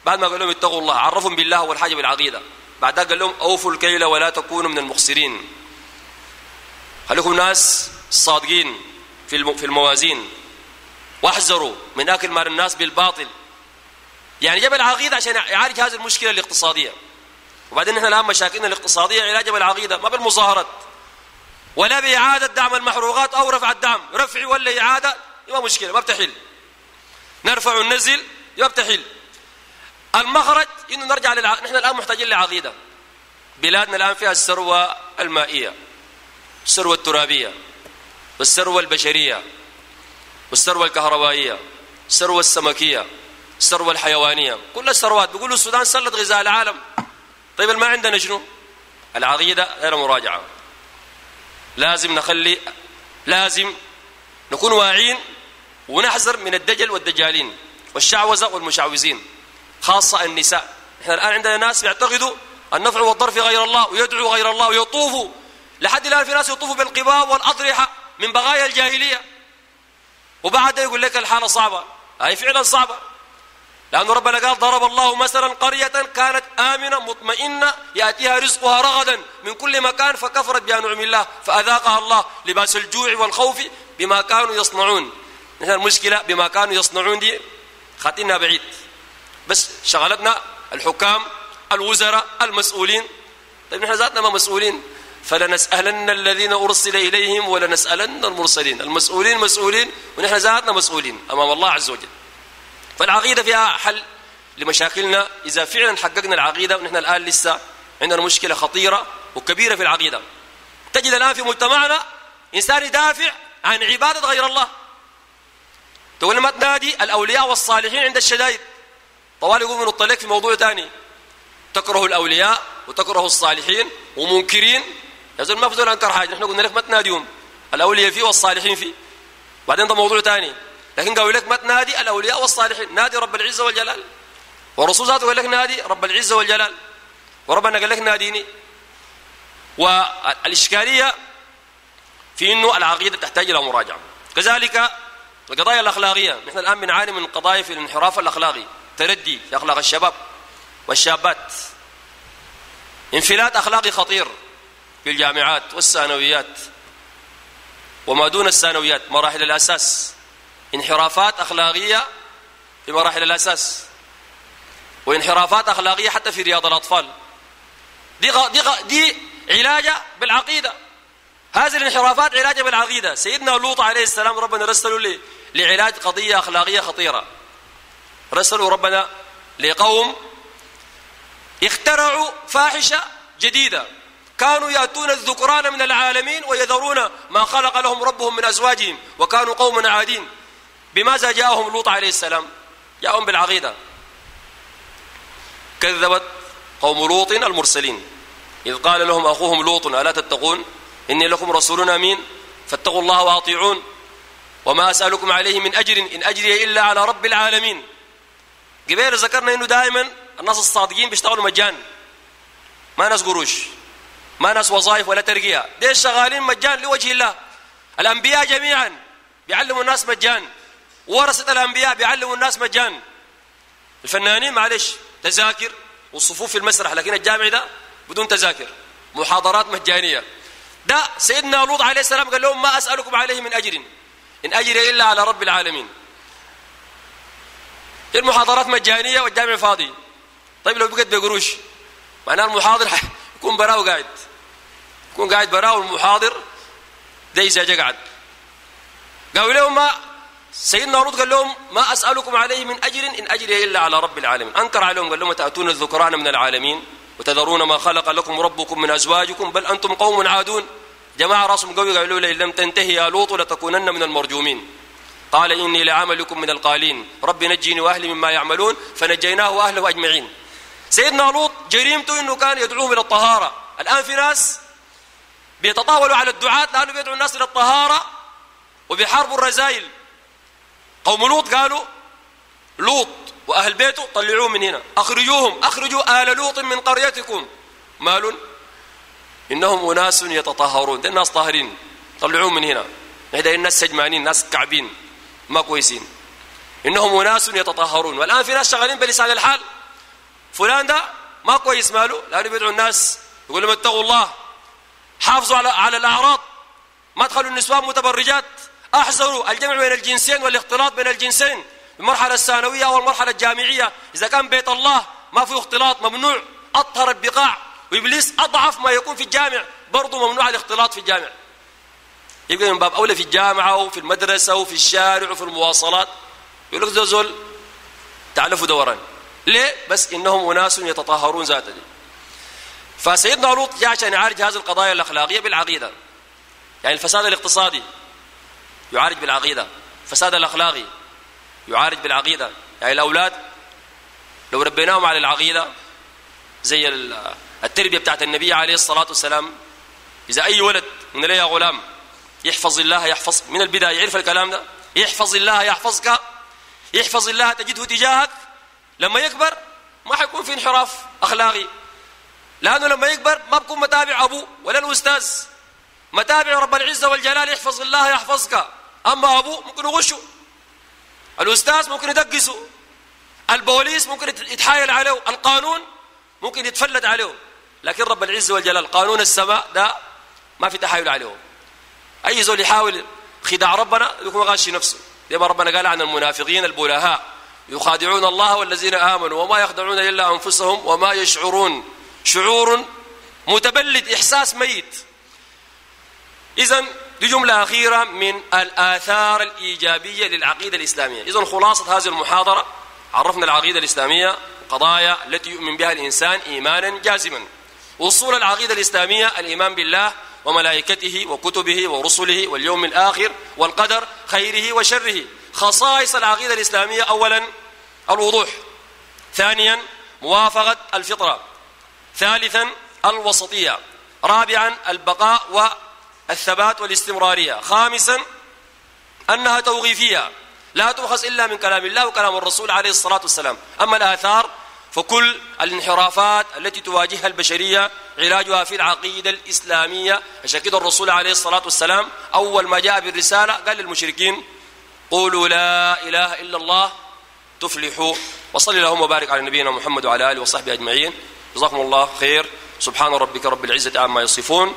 بعد ما قال لهم اتقوا الله عرفهم بالله والحاجة بالعقيدة. بعد قال لهم أوفوا الكيل ولا تكونوا من المخسرين. خليكم ناس صادقين في الموازين. واحذروا من أكل مال الناس بالباطل. يعني جاب العقيدة عشان يعالج هذه المشكلة الاقتصادية. وبعدين نحن الآن مشاكلنا الاقتصادية علاجها بالعقيدة ما بالمظاهرات. ولا بإعادة دعم المحروقات أو رفع الدعم رفع ولا إعادة ما مشكلة ما بتحل. نرفع وننزل ما بتحل. المخرج إنه نرجع للع... نحن الآن محتاجين لعقيدة. بلادنا الآن فيها الثروة المائية الثروة الترابية والثروة البشرية والثروة الكهربائية الثروة السمكية. الثروة الحيوانية. كل الثروات بيقولوا السودان سلط غذاء العالم. طيب ما عندنا شنو؟ العقيدة غير مراجعة. لازم نخلي لازم نكون واعين ونحذر من الدجل والدجالين والشعوذة والمشعوذين خاصة النساء. إحنا الآن عندنا ناس بيعتقدوا النفع والضرف غير الله ويدعوا غير الله ويطوفوا لحد الآن في ناس يطوفوا بالقباب والأضرحة من بغايا الجاهلية. وبعد يقول لك الحالة صعبة. هي فعلا صعبة. لأن ربنا قال ضرب الله مثلا قرية كانت آمنة مطمئنة يأتيها رزقها رغدا من كل مكان فكفرت بأنعم الله فأذاقها الله لباس الجوع والخوف بما كانوا يصنعون. نحن المشكلة بما كانوا يصنعون دي خاطئنا بعيد. بس شغلتنا الحكام الوزراء المسؤولين. طيب نحن ذاتنا ما مسؤولين. فلنسألن الذين أرسل إليهم ولنسألن المرسلين. المسؤولين مسؤولين ونحن ذاتنا مسؤولين أمام الله عز وجل. فالعقيدة فيها حل لمشاكلنا. إذا فعلا حققنا العقيدة ونحن الآن لسه عندنا مشكلة خطيرة وكبيرة في العقيدة. تجد الآن في مجتمعنا إنسان يدافع عن عبادة غير الله. تقول ما تنادي الأولياء والصالحين عند الشدائد؟ طوال يقول من الطليق في موضوع ثاني تكره الأولياء وتكره الصالحين ومنكرين. يا زول ما فضل أنكر حاجة. نحن قلنا لك ما تناديهم. الأولياء فيه والصالحين فيه. بعدين ده موضوع ثاني لكن قالوا لك ما تنادي الأولياء والصالحين. نادي رب العزة والجلال. والرسول ذاته قال لك نادي رب العزة والجلال. وربنا قال لك ناديني. والإشكالية في أنه العقيدة تحتاج إلى مراجعة. كذلك القضايا الأخلاقية. نحن الآن بنعاني من قضايا في الانحراف الأخلاقي. تردي في أخلاق الشباب والشابات. انفلات أخلاقي خطير في الجامعات والثانويات. وما دون الثانويات. مراحل الأساس. انحرافات أخلاقية في مراحل الأساس. وانحرافات أخلاقية حتى في رياض الأطفال. دي, غ... دي, غ... دي علاجة بالعقيدة. هذه الانحرافات علاجة بالعقيدة. سيدنا لوط عليه السلام ربنا رسله لي لعلاج قضية أخلاقية خطيرة. رسلوا ربنا لقوم اخترعوا فاحشة جديدة. كانوا يأتون الذكران من العالمين ويذرون ما خلق لهم ربهم من أزواجهم وكانوا قوما عادين. بماذا جاءهم لوط عليه السلام؟ جاءهم بالعقيدة. كذبت قوم لوط المرسلين. إذ قال لهم أخوهم لوط ألا تتقون؟ إني لكم رسول أمين فاتقوا الله وأطيعون. وما أسألكم عليه من أجر إن أجري إلا على رب العالمين. قبيل ذكرنا إنه دائما الناس الصادقين بيشتغلوا مجان ما ناس قروش ما ناس وظائف ولا ترقية. ديش شغالين مجان لوجه الله. الأنبياء جميعا بيعلموا الناس مجان ورثة الأنبياء بيعلموا الناس مجان. الفنانين معلش تذاكر والصفوف في المسرح لكن الجامع ده بدون تذاكر محاضرات مجانية. ده سيدنا لوط عليه السلام قال لهم ما أسألكم عليه من أجر إن أجري إلا على رب العالمين. المحاضرات مجانية والجامع فاضي؟ طيب لو بقت بقروش معناه المحاضر يكون براه قاعد. يكون قاعد براه المحاضر ده إذا قاعد قالوا لهم ما سيدنا لوط قال لهم ما أسألكم عليه من أجر إن أجري إلا على رب العالمين. أنكر عليهم قال لهم تأتون الذكران من العالمين وتذرون ما خلق لكم ربكم من أزواجكم بل أنتم قوم عادون. جماعة رأسهم قوي قالوا له إن لم تنتهي يا لوط لتكونن من المرجومين. قال إني لعملكم من القالين. رب نجيني وأهلي مما يعملون فنجيناه وأهله أجمعين. سيدنا لوط جريمته إنه كان يدعوهم إلى الطهارة. الآن في ناس بيتطاولوا على الدعاة لأنه بيدعوا الناس إلى الطهارة وبيحاربوا الرزايل قوم لوط قالوا لوط وأهل بيته طلعوه من هنا أخرجوهم أخرجوا آل لوط من قريتكم. مال؟ إنهم أناس يتطهرون ده الناس طاهرين طلعوهم من هنا. هذا الناس سجمانين ناس كعبين ما كويسين. إنهم أناس يتطهرون. والآن في ناس شغالين بلسان الحال. فلان ده ما كويس ماله؟ لأنه بيدعو الناس يقول لهم اتقوا الله حافظوا على على الأعراض ما تخلوا النسوان متبرجات. أحذروا الجمع بين الجنسين والاختلاط بين الجنسين. المرحلة الثانوية أو المرحلة الجامعية. إذا كان بيت الله ما فيه اختلاط ممنوع أطهر البقاع. وإبليس أضعف ما يكون في الجامع برضه ممنوع الاختلاط في الجامع. يبقى من باب أولى في الجامعة وفي المدرسة وفي الشارع وفي المواصلات. يقول لك زول تعلفوا دوران ليه؟ بس إنهم أناس يتطهرون ذاتا فسيدنا لوط جاء عشان يعالج هذه القضايا الأخلاقية بالعقيدة. يعني الفساد الاقتصادي. يعالج بالعقيدة. فساد الأخلاقي يعالج بالعقيدة. يعني الأولاد لو ربيناهم على العقيدة زي التربية بتاعت النبي عليه الصلاة والسلام إذا أي ولد من ليه غلام يحفظ الله يحفظ من البداية يعرف الكلام ده؟ يحفظ الله يحفظك يحفظ الله تجده تجاهك. لما يكبر ما حيكون في انحراف أخلاقي. لأنه لما يكبر ما بكون متابع أبوه ولا الأستاذ. متابع رب العزة والجلال يحفظ الله يحفظك. أما أبوه ممكن يغشه الأستاذ ممكن يدقسه البوليس ممكن يتحايل عليه. القانون ممكن يتفلت عليه. لكن رب العزة والجلال قانون السماء ده ما في تحايل عليه. أي زول يحاول خداع ربنا يكون غاشي نفسه. زي ما ربنا قال عن المنافقين البلهاء. يخادعون الله والذين آمنوا وما يخدعون إلا أنفسهم وما يشعرون. شعور متبلد إحساس ميت. إذا دي جملة أخيرة من الآثار الإيجابية للعقيدة الإسلامية. إذا خلاصة هذه المحاضرة عرفنا العقيدة الإسلامية قضايا التي يؤمن بها الإنسان إيمانا جازما. وصول العقيدة الإسلامية الإيمان بالله وملائكته وكتبه ورسله واليوم الآخر والقدر خيره وشره. خصائص العقيدة الإسلامية أولا الوضوح ثانيا موافقة الفطرة ثالثا الوسطية رابعا البقاء والثبات والاستمرارية. خامسا أنها توقيفية. لا تؤخذ إلا من كلام الله وكلام الرسول عليه الصلاة والسلام. أما الآثار فكل الانحرافات التي تواجهها البشرية علاجها في العقيدة الإسلامية. عشان كده الرسول عليه الصلاة والسلام أول ما جاء بالرسالة قال للمشركين قولوا لا إله إلا الله تفلحوا وصلي اللهم وبارك على نبينا محمد وعلى آله وصحبه أجمعين. جزاكم الله خير. سبحان ربك رب العزة عما يصفون.